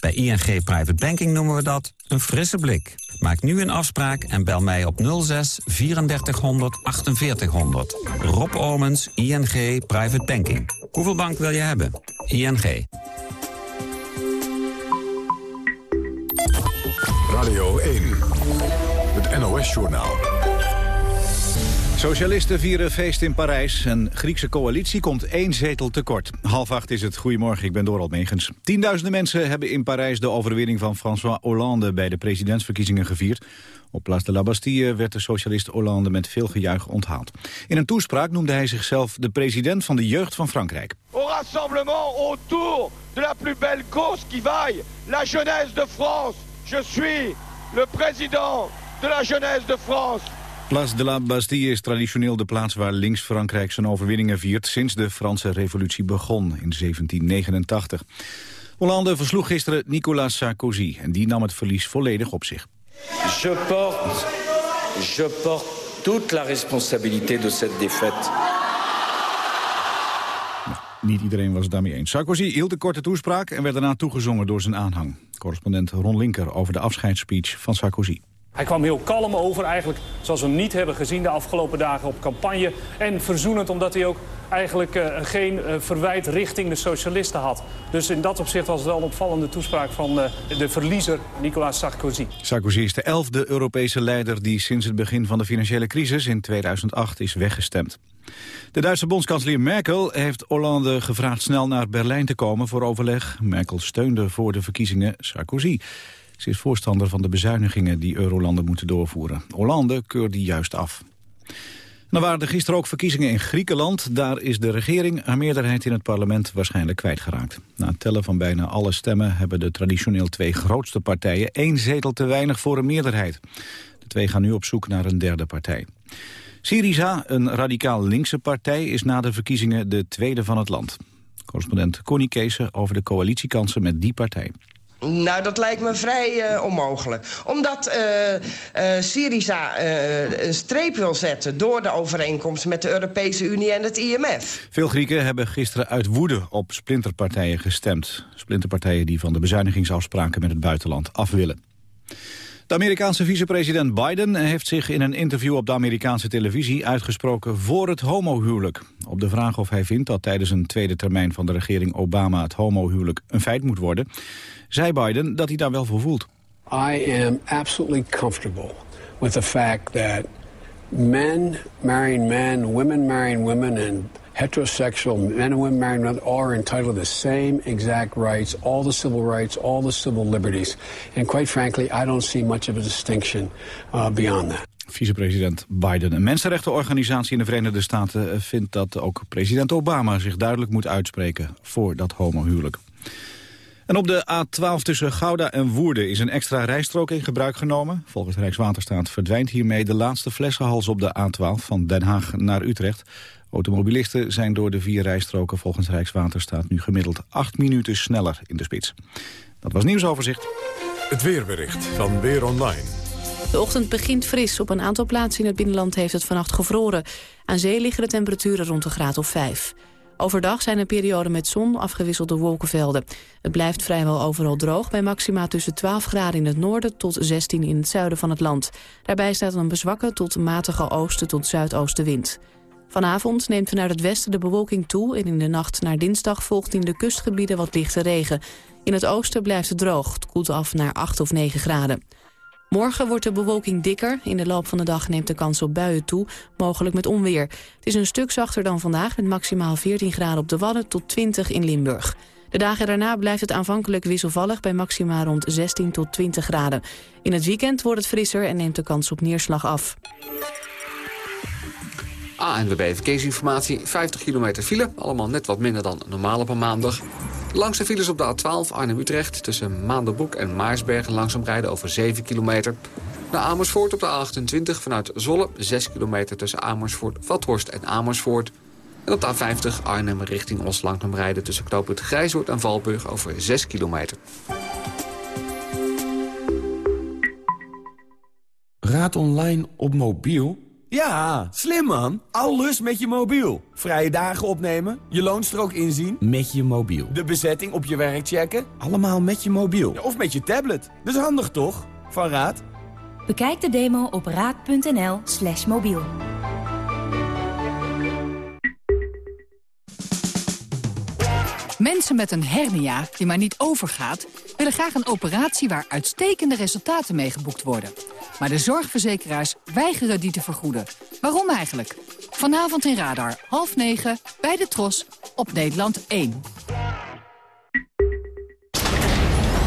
Bij ING Private Banking noemen we dat een frisse blik. Maak nu een afspraak en bel mij op 06 3400 4800. Rob Omens, ING Private Banking. Hoeveel bank wil je hebben? ING.
Radio 1. Het NOS-journaal.
Socialisten vieren feest in Parijs. Een Griekse coalitie komt één zetel tekort. Half acht is het. Goedemorgen, ik ben Doral Megens. Tienduizenden mensen hebben in Parijs de overwinning van François Hollande... bij de presidentsverkiezingen gevierd. Op Place de la Bastille werd de socialist Hollande met veel gejuich onthaald. In een toespraak noemde hij zichzelf de president van de jeugd van Frankrijk.
Au rassemblement autour de la plus belle cause qui vaille, la jeunesse de France. Je suis le président de la jeunesse de France.
Place de la Bastille is traditioneel de plaats waar links-Frankrijk zijn overwinningen viert sinds de Franse revolutie begon in 1789. Hollande versloeg gisteren Nicolas Sarkozy en die nam het verlies volledig op zich.
Je porte, je porte toute la responsabilité de cette défaite.
Niet iedereen was het daarmee eens. Sarkozy hield een korte toespraak en werd daarna toegezongen door zijn aanhang. Correspondent Ron Linker over de afscheidsspeech van Sarkozy.
Hij kwam heel kalm over, eigenlijk zoals we hem niet hebben gezien de afgelopen dagen op campagne. En verzoenend omdat hij ook eigenlijk uh, geen uh, verwijt richting de socialisten had. Dus in dat opzicht was het wel een opvallende toespraak van uh, de verliezer Nicolas Sarkozy.
Sarkozy is de elfde Europese leider die sinds het begin van de financiële crisis in 2008 is weggestemd. De Duitse bondskanselier Merkel heeft Hollande gevraagd snel naar Berlijn te komen voor overleg. Merkel steunde voor de verkiezingen Sarkozy. Ze is voorstander van de bezuinigingen die eurolanden moeten doorvoeren. Hollande keurt die juist af. Dan waren er gisteren ook verkiezingen in Griekenland. Daar is de regering haar meerderheid in het parlement waarschijnlijk kwijtgeraakt. Na het tellen van bijna alle stemmen hebben de traditioneel twee grootste partijen één zetel te weinig voor een meerderheid. De twee gaan nu op zoek naar een derde partij. Syriza, een radicaal linkse partij, is na de verkiezingen de tweede van het land. Correspondent Connie Kees over de coalitiekansen met die partij.
Nou, dat lijkt me vrij uh, onmogelijk. Omdat uh, Syriza een streep wil zetten door de overeenkomst met de Europese Unie en het IMF.
Veel Grieken hebben gisteren uit woede op splinterpartijen gestemd. Splinterpartijen die van de bezuinigingsafspraken met het buitenland af willen. De Amerikaanse vicepresident Biden heeft zich in een interview op de Amerikaanse televisie uitgesproken voor het homohuwelijk. Op de vraag of hij vindt dat tijdens een tweede termijn van de regering Obama het homohuwelijk een feit moet worden, zei Biden dat hij daar wel voor voelt.
I am absolutely comfortable with the fact that men marrying men, women marrying women and
heterosexual men and women married are entitled to the same exact rights, all the civil rights, all the civil liberties. And quite frankly, I don't see much of a distinction uh, beyond that.
Vicepresident Biden. Een mensenrechtenorganisatie in de Verenigde Staten eh, vindt dat ook president Obama zich duidelijk moet uitspreken voor dat homohuwelijk. En op de A12 tussen Gouda en Woerden is een extra rijstrook in gebruik genomen. Volgens Rijkswaterstaat verdwijnt hiermee de laatste flessenhals op de A12 van Den Haag naar Utrecht. Automobilisten zijn door de vier rijstroken volgens Rijkswaterstaat nu gemiddeld acht minuten sneller in de spits. Dat was nieuwsoverzicht.
Het weerbericht van Weer Online.
De ochtend begint fris. Op een aantal plaatsen in het binnenland heeft het vannacht gevroren. Aan zee liggen de temperaturen rond een graad of 5. Overdag zijn er perioden met zon, afgewisselde wolkenvelden. Het blijft vrijwel overal droog, bij maxima tussen 12 graden in het noorden tot 16 in het zuiden van het land. Daarbij staat een bezwakke tot matige oosten tot zuidoostenwind. Vanavond neemt vanuit het westen de bewolking toe... en in de nacht naar dinsdag volgt in de kustgebieden wat lichte regen. In het oosten blijft het droog. Het koelt af naar 8 of 9 graden. Morgen wordt de bewolking dikker. In de loop van de dag neemt de kans op buien toe, mogelijk met onweer. Het is een stuk zachter dan vandaag, met maximaal 14 graden op de Wadden tot 20 in Limburg. De dagen daarna blijft het aanvankelijk wisselvallig bij maxima rond 16 tot 20 graden. In het weekend wordt het frisser en neemt de kans op neerslag af.
ANWB Verkeersinformatie, 50 kilometer file. Allemaal net wat minder dan normaal op een maandag. Langste files op de A12 Arnhem-Utrecht tussen Maanderboek en Maarsbergen langzaam rijden over 7 kilometer. Naar Amersfoort op de A28 vanuit Zolle 6 kilometer tussen Amersfoort, Vathorst en Amersfoort. En op de A50 Arnhem richting Os langzaam rijden tussen knooppunt Grijshoort en Valburg over 6 kilometer.
Raad online op mobiel? Ja, slim man. Alles met je mobiel. Vrije dagen opnemen, je loonstrook inzien. Met je mobiel. De bezetting op je werk checken. Allemaal met je mobiel. of met je tablet. Dat is handig toch? Van Raad?
Bekijk de demo op raad.nl slash mobiel.
Mensen met een hernia die maar niet overgaat... willen graag een operatie waar uitstekende resultaten mee geboekt worden. Maar de zorgverzekeraars weigeren die te vergoeden. Waarom eigenlijk? Vanavond in Radar, half negen, bij de Tros, op Nederland 1.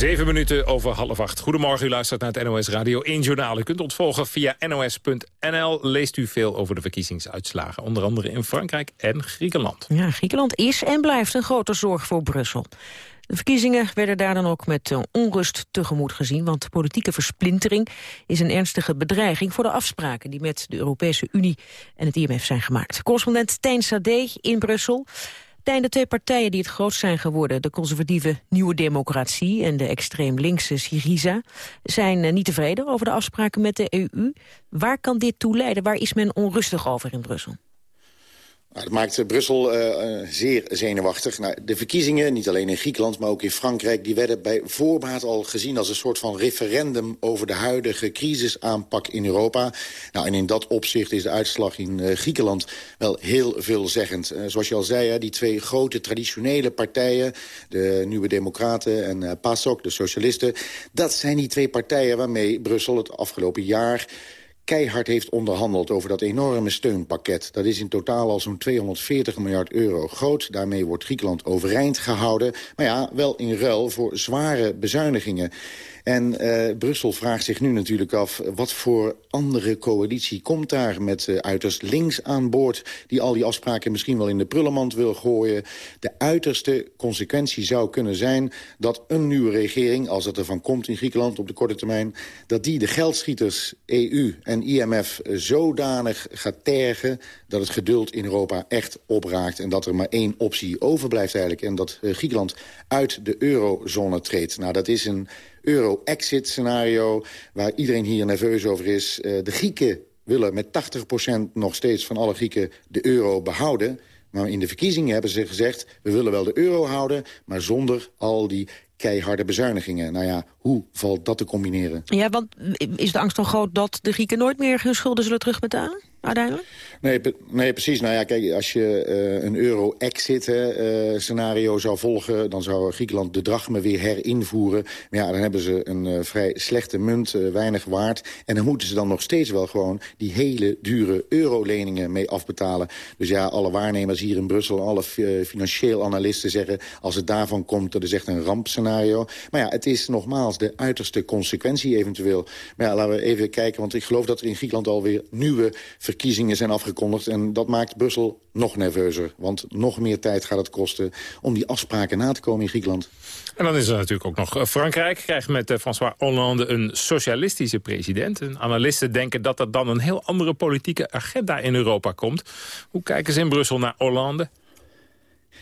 Zeven minuten over half acht. Goedemorgen, u luistert naar het NOS Radio 1 Journaal. U kunt ontvolgen via nos.nl. Leest u veel over de verkiezingsuitslagen. Onder andere in Frankrijk en Griekenland.
Ja, Griekenland is en blijft een grote zorg voor Brussel. De verkiezingen werden daar dan ook met uh, onrust tegemoet gezien... want politieke versplintering is een ernstige bedreiging... voor de afspraken die met de Europese Unie en het IMF zijn gemaakt. Correspondent Tijn Sade in Brussel... De twee partijen die het grootst zijn geworden... de conservatieve Nieuwe Democratie en de extreem linkse Syriza... zijn eh, niet tevreden over de afspraken met de EU. Waar kan dit toe leiden? Waar is men onrustig over in Brussel?
Nou, dat maakt Brussel uh, zeer zenuwachtig. Nou, de verkiezingen, niet alleen in Griekenland, maar ook in Frankrijk... die werden bij voorbaat al gezien als een soort van referendum... over de huidige crisisaanpak in Europa. Nou, en in dat opzicht is de uitslag in Griekenland wel heel veelzeggend. Uh, zoals je al zei, hè, die twee grote traditionele partijen... de Nieuwe Democraten en PASOK, de Socialisten... dat zijn die twee partijen waarmee Brussel het afgelopen jaar keihard heeft onderhandeld over dat enorme steunpakket. Dat is in totaal al zo'n 240 miljard euro groot. Daarmee wordt Griekenland overeind gehouden. Maar ja, wel in ruil voor zware bezuinigingen. En uh, Brussel vraagt zich nu natuurlijk af... wat voor andere coalitie komt daar met uh, uiterst links aan boord... die al die afspraken misschien wel in de prullenmand wil gooien. De uiterste consequentie zou kunnen zijn dat een nieuwe regering... als het ervan komt in Griekenland op de korte termijn... dat die de geldschieters EU en en IMF zodanig gaat tergen... dat het geduld in Europa echt opraakt... en dat er maar één optie overblijft eigenlijk... en dat eh, Griekenland uit de eurozone treedt. Nou, dat is een euro-exit-scenario waar iedereen hier nerveus over is. Uh, de Grieken willen met 80% nog steeds van alle Grieken de euro behouden... Maar in de verkiezingen hebben ze gezegd... we willen wel de euro houden, maar zonder al die keiharde bezuinigingen. Nou ja, hoe valt dat te combineren?
Ja, want is de angst dan groot dat de Grieken nooit meer hun schulden zullen terugbetalen? uiteindelijk?
Nee, nee, precies. Nou ja, kijk, als je uh, een euro-exit-scenario uh, zou volgen... dan zou Griekenland de drachme weer herinvoeren. Maar ja, dan hebben ze een uh, vrij slechte munt, weinig waard. En dan moeten ze dan nog steeds wel gewoon... die hele dure euroleningen mee afbetalen. Dus ja, alle waarnemers hier in Brussel... alle financieel analisten zeggen... als het daarvan komt, dat is echt een rampscenario. Maar ja, het is nogmaals de uiterste consequentie eventueel. Maar ja, laten we even kijken, want ik geloof dat er in Griekenland alweer nieuwe verkiezingen zijn En dat maakt Brussel nog nerveuzer. Want nog meer tijd gaat het kosten om die afspraken na te komen in Griekenland.
En dan is er natuurlijk ook nog eh, Frankrijk. Krijgt met eh, François Hollande een socialistische president. En analisten denken dat er dan een heel andere politieke agenda in Europa komt. Hoe kijken ze in Brussel naar Hollande?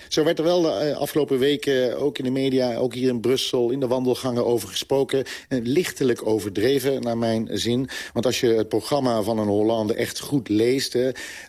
Zo werd er wel de eh, afgelopen weken, ook in de media, ook hier in Brussel... in de wandelgangen over gesproken. lichtelijk overdreven, naar mijn zin. Want als je het programma van een Hollande echt goed leest...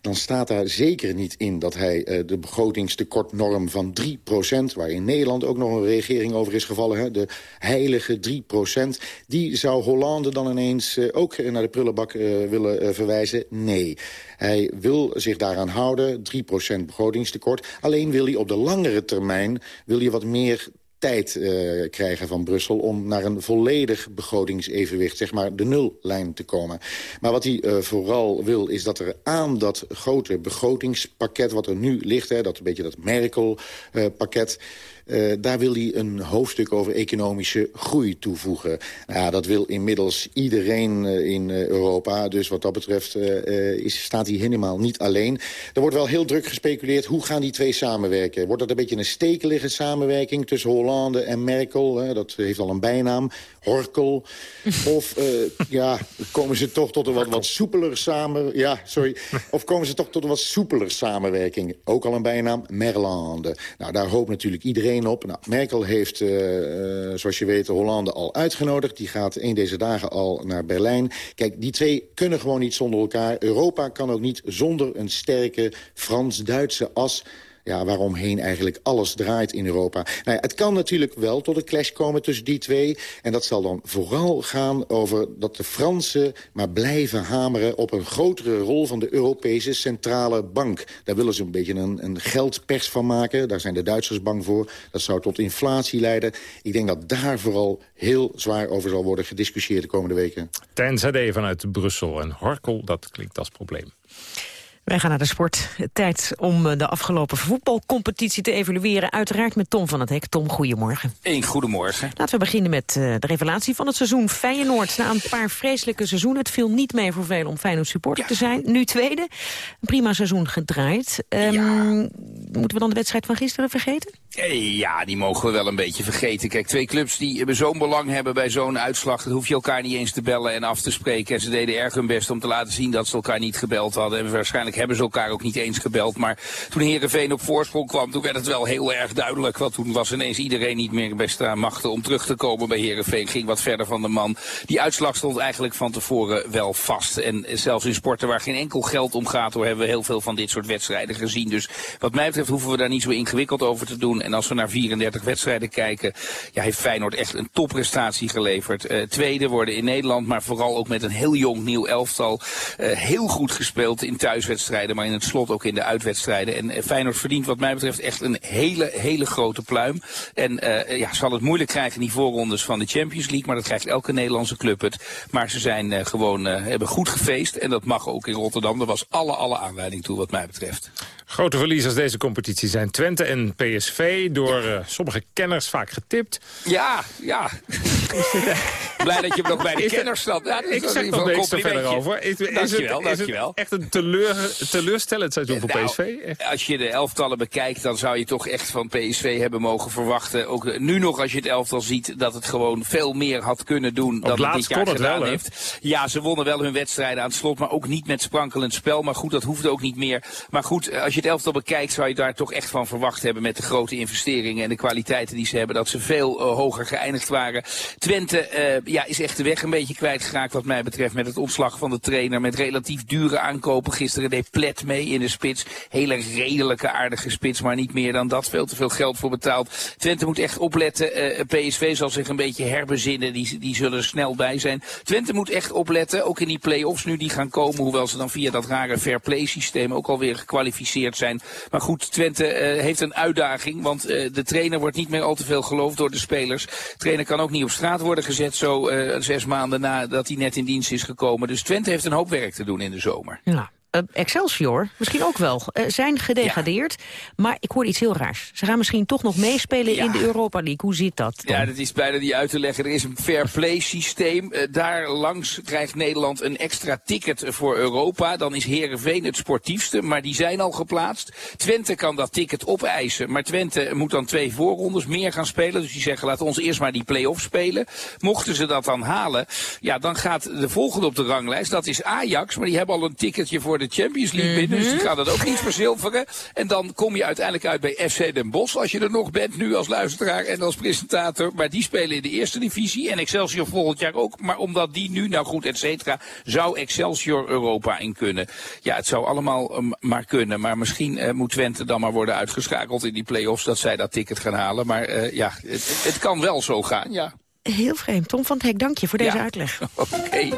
dan staat daar zeker niet in dat hij eh, de begrotingstekortnorm van 3% waar in Nederland ook nog een regering over is gevallen... De heilige 3% die zou Hollande dan ineens eh, ook naar de prullenbak willen verwijzen? Nee. Hij wil zich daaraan houden, 3% begrotingstekort. Alleen wil hij op de langere termijn wil hij wat meer tijd uh, krijgen van Brussel... om naar een volledig begrotingsevenwicht, zeg maar de nullijn te komen. Maar wat hij uh, vooral wil, is dat er aan dat grote begrotingspakket... wat er nu ligt, hè, dat een beetje dat Merkel-pakket... Uh, uh, daar wil hij een hoofdstuk over economische groei toevoegen. Nou, ja, dat wil inmiddels iedereen uh, in uh, Europa. Dus wat dat betreft is, staat hij helemaal niet alleen. Er wordt wel heel druk gespeculeerd. Hoe gaan die twee samenwerken? Wordt dat een beetje een stekelige samenwerking tussen Hollande en Merkel? Dat heeft al een bijnaam. Horkel. of (laughs) ja, komen ze toch tot een wat, wat soepeler samen... Ja, sorry. Of komen ze toch tot een wat soepeler samenwerking? Ook al een bijnaam. Merlande. Nou, daar hoopt natuurlijk iedereen op. Nou, Merkel heeft, uh, zoals je weet, de Hollande al uitgenodigd. Die gaat een deze dagen al naar Berlijn. Kijk, die twee kunnen gewoon niet zonder elkaar. Europa kan ook niet zonder een sterke Frans-Duitse as ja, waaromheen eigenlijk alles draait in Europa. Nou het kan natuurlijk wel tot een clash komen tussen die twee. En dat zal dan vooral gaan over dat de Fransen maar blijven hameren... op een grotere rol van de Europese Centrale Bank. Daar willen ze een beetje een, een geldpers van maken. Daar zijn de Duitsers bang voor. Dat zou tot inflatie leiden. Ik denk dat daar vooral heel zwaar over zal worden gediscussieerd de komende weken.
Tenzij vanuit Brussel en Horkel, dat klinkt als probleem.
Wij gaan naar de sport. Tijd om eh, de afgelopen voetbalcompetitie te evalueren. Uiteraard met Tom van het Hek. Tom, goedemorgen.
Eén goedemorgen.
Laten we beginnen met uh, de revelatie van het seizoen. Feyenoord na een paar vreselijke seizoenen. Het viel niet mee voor velen om Feyenoord supporter te zijn. Nu tweede. Een prima seizoen gedraaid. Um, ja. Moeten we dan de wedstrijd van gisteren vergeten?
Eh, ja, die mogen we wel een beetje vergeten. Kijk, twee clubs die zo'n belang hebben bij zo'n uitslag... dan hoef je elkaar niet eens te bellen en af te spreken. En ze deden erg hun best om te laten zien dat ze elkaar niet gebeld hadden. En waarschijnlijk hebben ze elkaar ook niet eens gebeld. Maar toen Herenveen op voorsprong kwam, toen werd het wel heel erg duidelijk. Want toen was ineens iedereen niet meer aan machten om terug te komen bij Herenveen. Ging wat verder van de man. Die uitslag stond eigenlijk van tevoren wel vast. En zelfs in sporten waar geen enkel geld om gaat, hoor, hebben we heel veel van dit soort wedstrijden gezien. Dus wat mij betreft hoeven we daar niet zo ingewikkeld over te doen. En als we naar 34 wedstrijden kijken, ja, heeft Feyenoord echt een topprestatie geleverd. Uh, tweede worden in Nederland, maar vooral ook met een heel jong nieuw elftal. Uh, heel goed gespeeld in thuiswedstrijden, maar in het slot ook in de uitwedstrijden. En uh, Feyenoord verdient wat mij betreft echt een hele, hele grote pluim. En ja, zal het moeilijk krijgen in die voorrondes van de Champions League, maar dat krijgt elke Nederlandse club het. Maar ze zijn gewoon, hebben goed gefeest en dat mag ook in Rotterdam. Er was alle, alle aanleiding toe wat mij betreft.
Grote verliezers deze competitie zijn Twente en PSV. Door uh, sommige kenners vaak getipt.
Ja, ja. (laughs) (laughs) Blij dat je nog bij de kenners staat. Ja,
ik zeg nog niks er verder over. Is, is, dankjewel, het, is het echt een teleur, teleurstellend seizoen voor
nou,
PSV?
Als je de elftallen bekijkt, dan zou je toch echt van PSV hebben mogen verwachten. Ook nu nog als je het elftal ziet, dat het gewoon veel meer had kunnen doen dan het dit jaar gedaan wel, heeft. Ja, ze wonnen wel hun wedstrijden aan het slot, maar ook niet met sprankelend spel. Maar goed, dat hoefde ook niet meer. Maar goed, als je het elftal bekijkt, zou je daar toch echt van verwacht hebben met de grote investeringen en de kwaliteiten die ze hebben, dat ze veel uh, hoger geëindigd waren. Twente uh, ja, is echt de weg een beetje kwijtgeraakt wat mij betreft met het ontslag van de trainer, met relatief dure aankopen. Gisteren deed Plet mee in de spits. Hele redelijke aardige spits, maar niet meer dan dat. Veel te veel geld voor betaald. Twente moet echt opletten. Uh, PSV zal zich een beetje herbezinnen. Die, die zullen er snel bij zijn. Twente moet echt opletten, ook in die play-offs nu die gaan komen. Hoewel ze dan via dat rare fair play systeem ook alweer gekwalificeerd zijn. Maar goed, Twente uh, heeft een uitdaging. Want uh, de trainer wordt niet meer al te veel geloofd door de spelers. De trainer kan ook niet op straat worden gezet zo uh, zes maanden nadat hij net in dienst is gekomen. Dus Twente heeft een hoop werk te doen in de zomer.
Ja. Uh, Excelsior, misschien ook wel, uh, zijn gedegradeerd. Ja. Maar ik hoor iets heel raars. Ze gaan misschien toch nog meespelen ja. in de Europa League. Hoe zit dat dan?
Ja, dat is bijna niet uit te leggen. Er is een fair play systeem. Uh, daar langs krijgt Nederland een extra ticket voor Europa. Dan is Herenveen het sportiefste, maar die zijn al geplaatst. Twente kan dat ticket opeisen. Maar Twente moet dan twee voorrondes meer gaan spelen. Dus die zeggen, laat ons eerst maar die play-off spelen. Mochten ze dat dan halen, ja, dan gaat de volgende op de ranglijst. Dat is Ajax, maar die hebben al een ticketje voor de Champions League binnen. Mm -hmm. Dus die gaan dat ook niet verzilveren. En dan kom je uiteindelijk uit bij FC Den Bosch. Als je er nog bent nu als luisteraar en als presentator. Maar die spelen in de eerste divisie. En Excelsior volgend jaar ook. Maar omdat die nu, nou goed, et cetera. Zou Excelsior Europa in kunnen. Ja, het zou allemaal um, maar kunnen. Maar misschien uh, moet Twente dan maar worden uitgeschakeld in die play-offs. Dat zij dat ticket gaan halen. Maar uh, ja, het, het, kan wel zo gaan, ja.
Heel vreemd. Tom van het Hek, dank je voor deze
ja.
uitleg. (laughs)
Oké. Okay.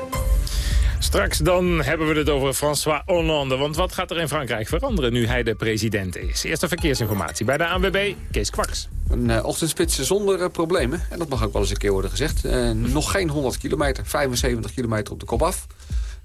Straks dan hebben we het over François Hollande. Want wat gaat er in Frankrijk veranderen nu hij de president is? Eerste verkeersinformatie bij de ANWB, Kees Kwaks.
Een uh, ochtendspits zonder uh, problemen. En dat mag ook wel eens een keer worden gezegd. Uh, nog geen 100 kilometer, 75 kilometer op de kop af.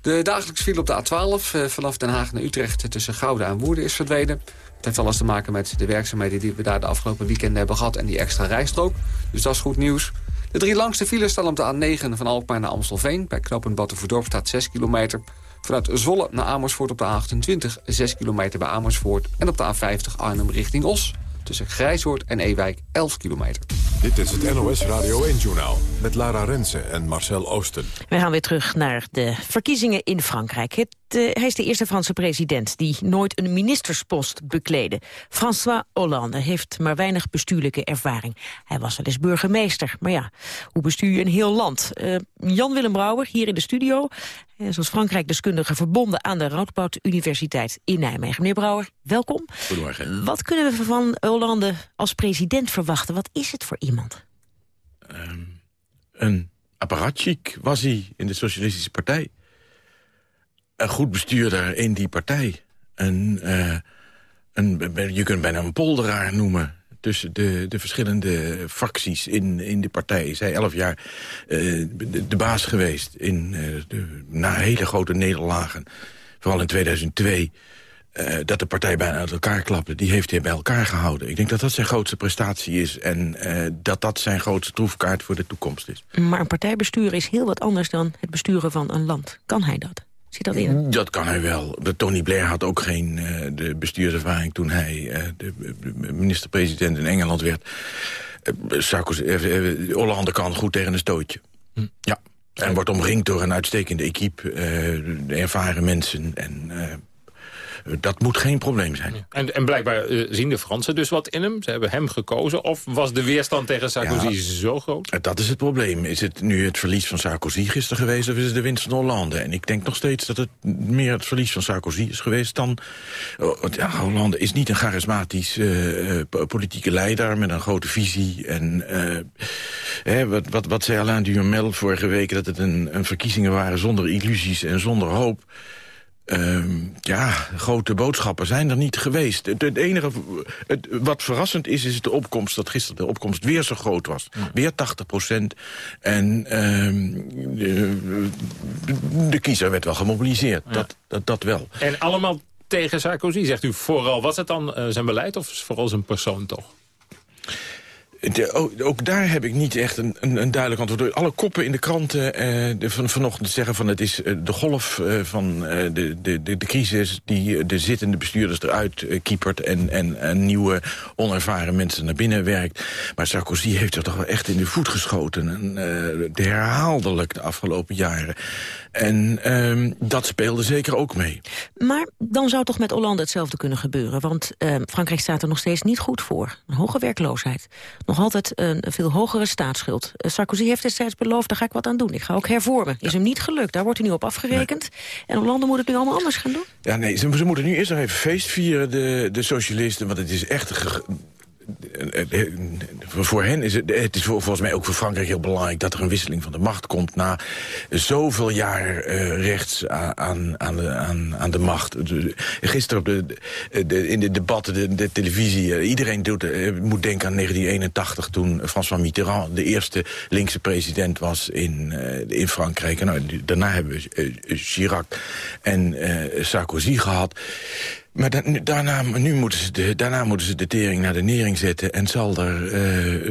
De dagelijks file op de A12 vanaf Den Haag naar Utrecht... tussen Gouda en Woerden is verdwenen. Het heeft alles te maken met de werkzaamheden die we daar de afgelopen weekenden hebben gehad... en die extra rijstrook. Dus dat is goed nieuws. De drie langste files staan op de A9 van Alkmaar naar Amstelveen. Bij knooppunt Battenverdorp staat 6 kilometer. Vanuit Zwolle naar Amersfoort op de A28 6 kilometer bij Amersfoort. En op de A50 Arnhem richting Os. Tussen Grijshoort en Ewijk 11 kilometer.
Dit is het NOS Radio 1-journaal met Lara Rensen en Marcel Oosten.
We gaan weer terug naar de verkiezingen in Frankrijk. Het, uh, hij is de eerste Franse president die nooit een ministerspost bekleedde. François Hollande heeft maar weinig bestuurlijke ervaring. Hij was wel eens burgemeester, maar ja, hoe bestuur je een heel land? Uh, Jan-Willem Brouwer, hier in de studio. Hij is als Frankrijk-deskundige verbonden aan de Radboud Universiteit in Nijmegen. Meneer Brouwer, welkom.
Goedemorgen.
Wat kunnen we van Hollande als president verwachten? Wat is het voor iemand?
Um, een apparatchik was hij in de Socialistische Partij. Een goed bestuurder in die partij. Een, uh, een, je kunt bijna een polderaar noemen tussen de, de verschillende fracties in, in de partij. Hij elf jaar uh, de, baas geweest in, de, na hele grote nederlagen. Vooral in 2002. Uh, dat de partij bijna uit elkaar klapte, die heeft hij bij elkaar gehouden. Ik denk dat dat zijn grootste prestatie is... en uh, dat dat zijn grootste troefkaart voor de toekomst is.
Maar een partijbestuur is heel wat anders dan het besturen van een land. Kan hij dat? Zit dat in?
Dat kan hij wel. De Tony Blair had ook geen uh, de bestuurservaring... toen hij de minister-president in Engeland werd. Sarkozy, Hollande kan goed tegen een stootje. Hm. Ja. En wordt omringd door een uitstekende equipe, ervaren mensen... en dat moet geen probleem zijn. Ja.
En, en blijkbaar uh, zien de Fransen dus wat in hem. Ze hebben hem gekozen. Of was de weerstand tegen Sarkozy ja, zo groot?
Dat is het probleem. Is het nu het verlies van Sarkozy gisteren geweest... of is het de winst van Hollande? En ik denk nog steeds dat het meer het verlies van Sarkozy is geweest... dan... Uh, ja, Hollande is niet een charismatisch uh, politieke leider... met een grote visie. En hè, wat, wat, wat zei Alain Duhamel vorige week... dat het een, een verkiezingen waren zonder illusies en zonder hoop... Um, ja, grote boodschappen zijn er niet geweest. Het, het enige het, wat verrassend is, is de opkomst... dat gisteren de opkomst weer zo groot was. Ja. Weer 80 procent. En um, de, de, kiezer werd wel gemobiliseerd. Ja. Dat, dat, dat wel.
En allemaal tegen Sarkozy, zegt u vooral. Was het dan uh, zijn beleid of vooral zijn persoon toch?
De, ook, daar heb ik niet echt een, een, een, duidelijk antwoord. Alle koppen in de kranten eh, van, vanochtend zeggen van het is de golf uh, van uh, de, de, de, crisis... die de zittende bestuurders eruit kiepert en, en, en, nieuwe onervaren mensen naar binnen werkt. Maar Sarkozy heeft er toch wel echt in de voet geschoten. En, de herhaaldelijk de afgelopen jaren. En ehm, dat speelde zeker ook mee.
Maar dan zou toch met Hollande hetzelfde kunnen gebeuren? Want ehm, Frankrijk staat er nog steeds niet goed voor. Een hoge werkloosheid. Nog altijd een veel hogere staatsschuld. Eh, Sarkozy heeft destijds beloofd, daar ga ik wat aan doen. Ik ga ook hervormen. Is hem niet gelukt. Daar wordt hij nu op afgerekend. En Hollande moet het nu allemaal anders gaan doen?
Ja, nee, ze, ze moeten nu eerst nog even feest vieren, de, de socialisten. Want het is echt voor hen is het, het is volgens mij ook voor Frankrijk heel belangrijk... dat er een wisseling van de macht komt na zoveel jaar rechts aan, aan, de, aan, aan de macht. Gisteren op de, in de debatten, de, televisie... Iedereen doet, moet denken aan 1981 toen François Mitterrand... de eerste linkse president was in, in Frankrijk. Nou, daarna hebben we Chirac en Sarkozy gehad... Maar daarna, nu moeten ze de, daarna moeten ze de tering naar de nering zetten... en zal er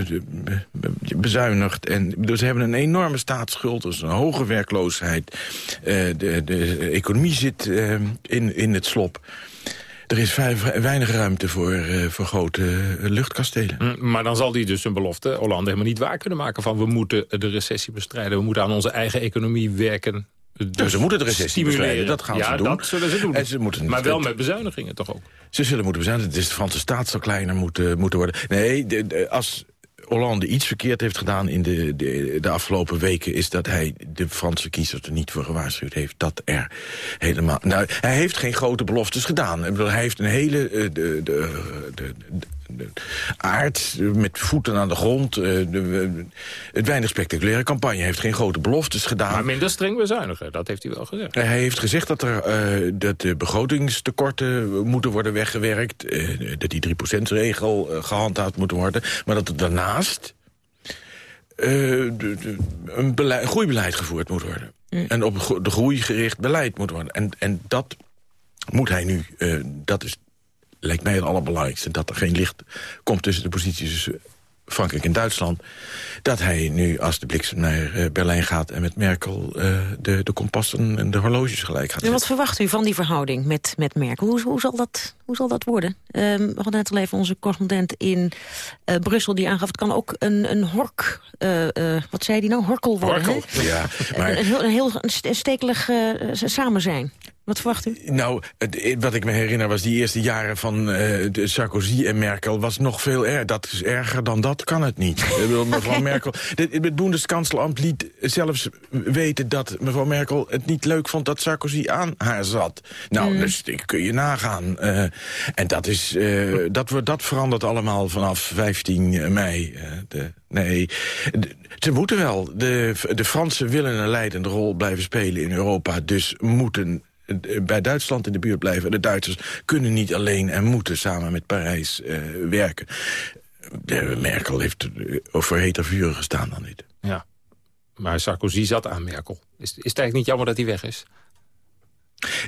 uh, bezuinigd. En, dus ze hebben een enorme staatsschuld, dus een hoge werkloosheid. Uh, de, de economie zit uh, in, in het slop. Er is weinig ruimte voor, voor grote luchtkastelen.
Mm, maar dan zal die dus een belofte Hollande helemaal niet waar kunnen maken... van we moeten de recessie bestrijden, we moeten aan onze eigen economie werken...
Dus ze moeten de recessie bestrijden, dat gaan
ja,
ze doen.
dat zullen ze doen.
En ze moeten
maar wel met bezuinigingen toch ook?
Ze zullen moeten bezuinigen. Het is de Franse staat zal kleiner moeten, moeten worden. Nee, de, als Hollande iets verkeerd heeft gedaan in de, de, de, afgelopen weken... is dat hij de Franse kiezers er niet voor gewaarschuwd heeft. Dat er helemaal... Nou, hij heeft geen grote beloftes gedaan. Hij heeft een hele... Eh, de, de aard met voeten aan de grond. Eh, de, het weinig spectaculaire campagne. Heeft geen grote beloftes gedaan.
Maar minder streng bezuinigen, dat heeft hij wel gezegd.
Hij heeft gezegd dat, er, uh, dat de begrotingstekorten moeten worden weggewerkt. Uh, dat die 3%-regel gehandhaafd moet worden. Maar dat er daarnaast de, de, een, beleid, een groeibeleid gevoerd moet worden. Mm. En op de groei gericht beleid moet worden. En, en dat moet hij nu, dat is lijkt mij het allerbelangrijkste... dat er geen licht komt tussen de posities tussen Frankrijk en Duitsland... dat hij nu, als de bliksem naar uh, Berlijn gaat... en met Merkel uh, de, de kompassen en de horloges gelijk gaat
En wat verwacht u van die verhouding met, met Merkel? Hoe, hoe, zal, dat, hoe zal dat worden? Um, we hadden net al even onze correspondent in uh, Brussel... die aangaf, het kan ook een, een hork... wat zei hij nou? Horkel worden,
Horkel, ja.
Maar... Een, een, heel, een heel stekelig samen zijn. Wat verwacht u?
Nou, wat ik me herinner was die eerste jaren van uh, de Sarkozy en Merkel... was nog veel erger. Dat is erger dan dat, kan het niet. (laughs) mevrouw Merkel... Het Bundeskanzlerambt liet zelfs weten dat mevrouw Merkel... het niet leuk vond dat Sarkozy aan haar zat. Nou, mm. dus kun je nagaan. Uh, en dat, is, uh, dat, dat verandert allemaal vanaf 15 mei. De, nee, de, ze moeten wel. De, de Fransen willen een leidende rol blijven spelen in Europa. Dus moeten bij Duitsland in de buurt blijven. De Duitsers kunnen niet alleen en moeten samen met Parijs uh, werken. De Merkel heeft over heter vuren gestaan dan dit.
Ja, maar Sarkozy zat aan Merkel. Is, is het eigenlijk niet jammer dat hij weg is?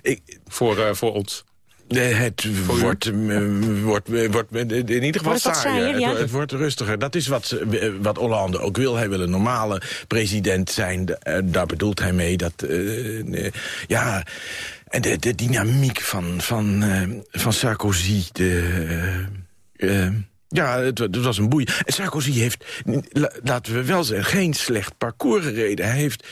Ik,
voor, uh, voor ons.
Het wordt, uh, wordt, wordt in ieder geval saaier. Ja? Het, het, wordt rustiger. Dat is wat, wat Hollande ook wil. Hij wil een normale president zijn. Daar bedoelt hij mee dat... Uh, ja, en de, de dynamiek van, van, van Sarkozy... De, ja, het, het, was een boei. En Sarkozy heeft, laten we wel zeggen, geen slecht parcours gereden. Hij heeft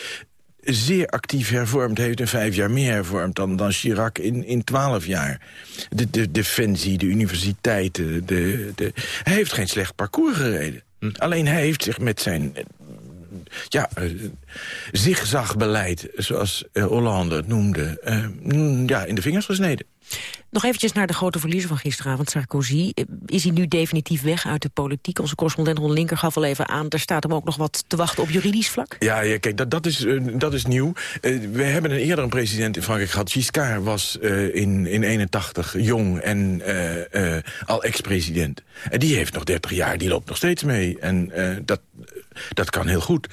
zeer actief hervormd. heeft in vijf jaar meer hervormd dan, dan Chirac in, in twaalf jaar. De, de defensie, de universiteiten. De, de, hij heeft geen slecht parcours gereden. Hm. Alleen hij heeft zich met zijn ja, uh, zigzagbeleid, zoals uh, Hollande het noemde, uh, ja, in de vingers gesneden.
Nog eventjes naar de grote verliezer van gisteravond, Sarkozy. Is hij nu definitief weg uit de politiek? Onze correspondent Ron Linker gaf al even aan... er staat hem ook nog wat te wachten op juridisch vlak?
Ja, kijk, dat, dat, is, uh, dat is nieuw. Uh, we hebben een eerder een president in Frankrijk gehad. Giscard was uh, in, in 81 jong en al ex-president. En die heeft nog 30 jaar, die loopt nog steeds mee. En dat, dat kan heel goed.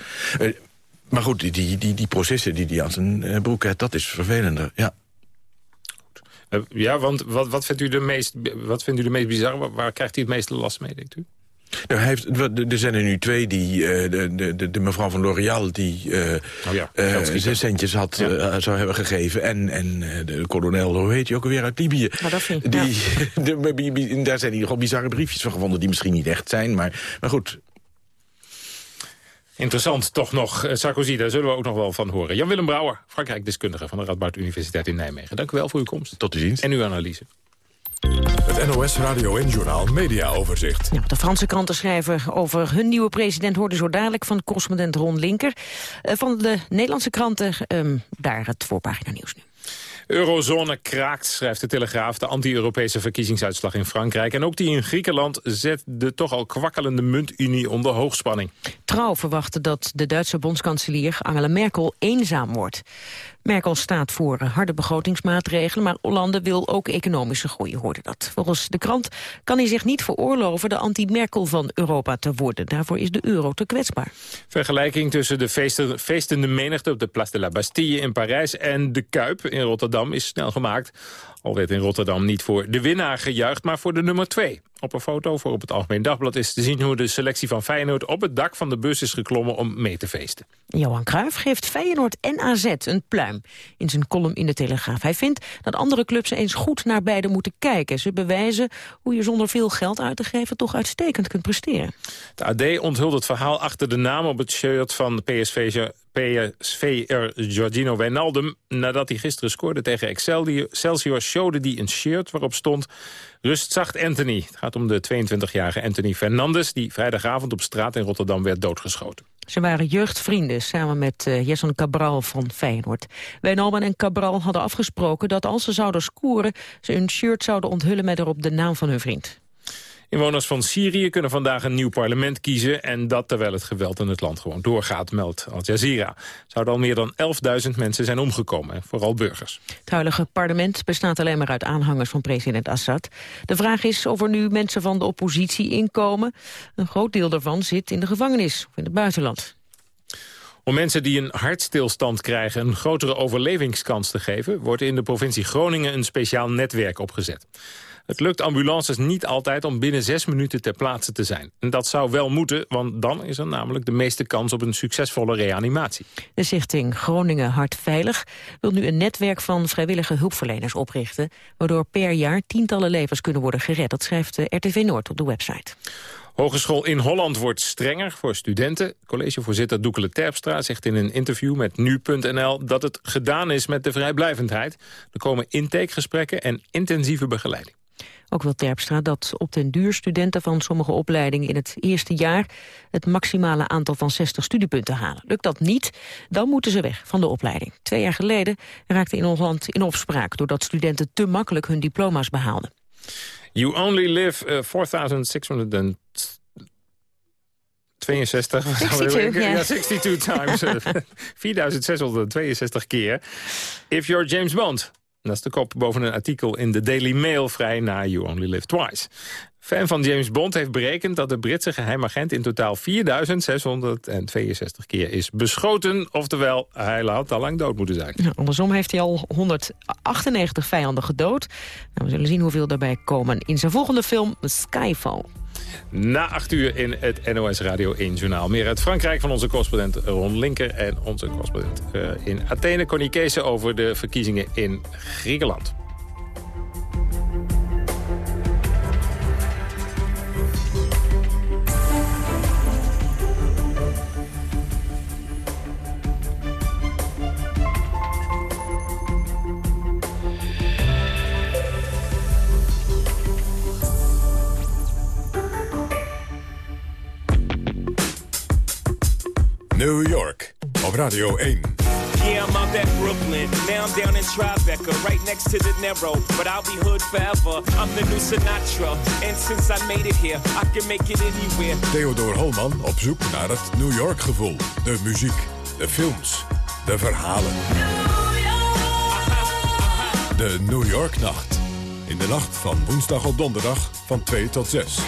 maar goed, die, die, die, processen die hij aan zijn broek heeft, dat is vervelender, ja.
Ja, want wat, wat, vindt u de meest, wat vindt u de meest bizarre? Waar, waar krijgt u het meeste last mee, denkt u?
Nou, hij heeft, er zijn er nu twee, die, uh, de, de, de, mevrouw van L'Oréal... die uh, oh ja, uh, zes centjes had, ja. zou hebben gegeven. En, en de kolonel, hoe heet je ook alweer, uit Libië. Die, ja. (laughs) de, daar zijn in ieder geval bizarre briefjes van gevonden... die misschien niet echt zijn, maar, maar goed...
Interessant toch nog, Sarkozy, daar zullen we ook nog wel van horen. Jan-Willem Brouwer, Frankrijk-deskundige van de Radboud Universiteit in Nijmegen. Dank u wel voor uw komst.
Tot de dienst.
En uw analyse.
Het NOS Radio en Journaal Media Overzicht.
Ja, de Franse kranten schrijven over hun nieuwe president... hoorde zo dadelijk van correspondent Ron Linker. Uh, van de Nederlandse kranten, um, daar het voorpagina nieuws nu.
Eurozone kraakt, schrijft de Telegraaf, de anti-Europese verkiezingsuitslag in Frankrijk. En ook die in Griekenland zet de toch al kwakkelende muntunie onder hoogspanning.
Trouw verwachtte dat de Duitse bondskanselier Angela Merkel eenzaam wordt. Merkel staat voor harde begrotingsmaatregelen, maar Hollande wil ook economische groei, hoorde dat. Volgens de krant kan hij zich niet veroorloven de anti-Merkel van Europa te worden. Daarvoor is de euro te kwetsbaar.
Vergelijking tussen de feesten, feestende menigte op de Place de la Bastille in Parijs en de Kuip in Rotterdam is snel gemaakt. Al werd in Rotterdam niet voor de winnaar gejuicht, maar voor de nummer 2. Op een foto voor op het Algemeen Dagblad is te zien hoe de selectie van Feyenoord op het dak van de bus is geklommen om mee te feesten.
Johan Cruijff geeft Feyenoord en AZ een pluim in zijn column in de Telegraaf. Hij vindt dat andere clubs eens goed naar beide moeten kijken. Ze bewijzen hoe je zonder veel geld uit te geven toch uitstekend kunt presteren.
De AD onthult het verhaal achter de naam op het shirt van PSV PSV'er Giorgino Wijnaldum. Nadat hij gisteren scoorde tegen Excelsior... showde hij een shirt waarop stond... Rust zacht Anthony. Het gaat om de 22-jarige Anthony Fernandes... die vrijdagavond op straat in Rotterdam werd doodgeschoten.
Ze waren jeugdvrienden samen met uh, Jason Cabral van Feyenoord. Wijnaldum en Cabral hadden afgesproken dat als ze zouden scoren... ze een shirt zouden onthullen met erop de naam van hun vriend.
Inwoners van Syrië kunnen vandaag een nieuw parlement kiezen... en dat terwijl het geweld in het land gewoon doorgaat, meldt Al Jazeera. Zouden al meer dan 11.000 mensen zijn omgekomen, vooral burgers.
Het huidige parlement bestaat alleen maar uit aanhangers van president Assad. De vraag is of er nu mensen van de oppositie inkomen. Een groot deel daarvan zit in de gevangenis of in het buitenland.
Om mensen die een hartstilstand krijgen een grotere overlevingskans te geven... wordt in de provincie Groningen een speciaal netwerk opgezet. Het lukt ambulances niet altijd om binnen zes minuten ter plaatse te zijn. En dat zou wel moeten, want dan is er namelijk de meeste kans op een succesvolle reanimatie.
De stichting Groningen Hart Veilig wil nu een netwerk van vrijwillige hulpverleners oprichten, waardoor per jaar tientallen levens kunnen worden gered. Dat schrijft RTV Noord op de website.
Hogeschool in Holland wordt strenger voor studenten. Collegevoorzitter Doekele Terpstra zegt in een interview met Nu.nl... dat het gedaan is met de vrijblijvendheid. Er komen intakegesprekken en intensieve begeleiding.
Ook wil Terpstra dat op den duur studenten van sommige opleidingen in het eerste jaar het maximale aantal van 60 studiepunten halen. Lukt dat niet, dan moeten ze weg van de opleiding. Twee jaar geleden raakte in ons land in opspraak doordat studenten te makkelijk hun diploma's behaalden.
You only live uh, 4600 62,
62,
ja. 62 times. (laughs) 4662 keer. If you're James Bond. Dat is de kop boven een artikel in de Daily Mail vrij na You Only Live Twice. Fan van James Bond heeft berekend dat de Britse geheimagent in totaal 4.662 keer is beschoten. Oftewel, hij had al lang dood moeten zijn.
andersom heeft hij al 198 vijanden gedood. Nou, we zullen zien hoeveel daarbij komen in zijn volgende film Skyfall.
Na acht uur in het NOS Radio 1 Journaal. Meer uit Frankrijk van onze correspondent Ron Linker... en onze correspondent uh, in Athene, Connie Kees... over de verkiezingen in Griekenland.
New York op Radio 1.
Yeah, I'm out at Brooklyn. Now I'm down in Tribeca, right next to the Narrow. But I'll be hood forever. I'm the new Sinatra. And since I made it here, I can make it anywhere.
Theodor Holman op zoek naar het New York gevoel. De muziek, de films, de verhalen. De New York Nacht. In de nacht van woensdag op donderdag van 2 tot 6.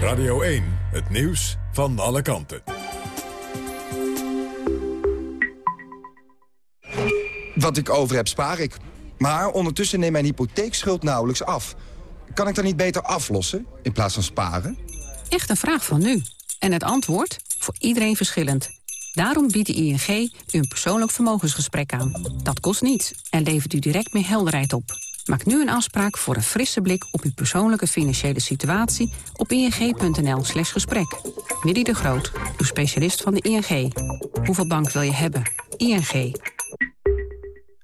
Radio 1, het nieuws van alle kanten.
Wat ik over heb, spaar ik. Maar ondertussen neemt mijn hypotheekschuld nauwelijks af. Kan ik dan niet beter aflossen in plaats van sparen?
Echt een vraag van nu. En het antwoord? Voor iedereen verschillend. Daarom biedt de ING u een persoonlijk vermogensgesprek aan. Dat kost niets en levert u direct meer helderheid op. Maak nu een afspraak voor een frisse blik op uw persoonlijke financiële situatie op ing.nl slash gesprek. De Groot, uw specialist van de ING. Hoeveel bank wil je hebben? ING.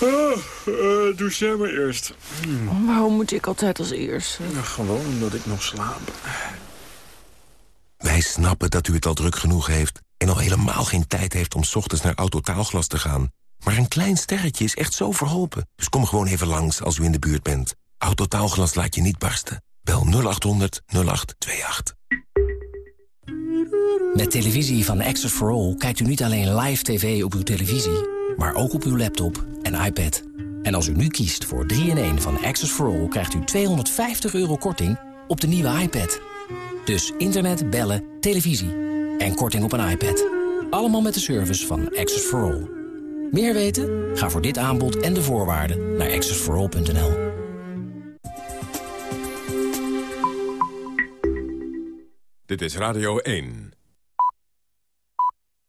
Oh, uh, doe jij maar eerst.
Hmm. Waarom moet ik altijd als eerste?
Nou, gewoon omdat ik nog slaap.
Wij snappen dat u het al druk genoeg heeft... en nog helemaal geen tijd heeft om 's ochtends naar Autotaalglas te gaan. Maar een klein sterretje is echt zo verholpen. Dus kom gewoon even langs als u in de buurt bent. Autotaalglas laat je niet barsten. Bel 0800 0828.
Met televisie van Access for All kijkt u niet alleen live tv op uw televisie... maar ook op uw laptop en iPad. En als u nu kiest voor 3-in-1 van Access for All... krijgt u 250 euro korting op de nieuwe iPad. Dus internet, bellen, televisie en korting op een iPad. Allemaal met de service van Access for All. Meer weten? Ga voor dit aanbod en de voorwaarden naar accessforall.nl.
Dit is Radio 1.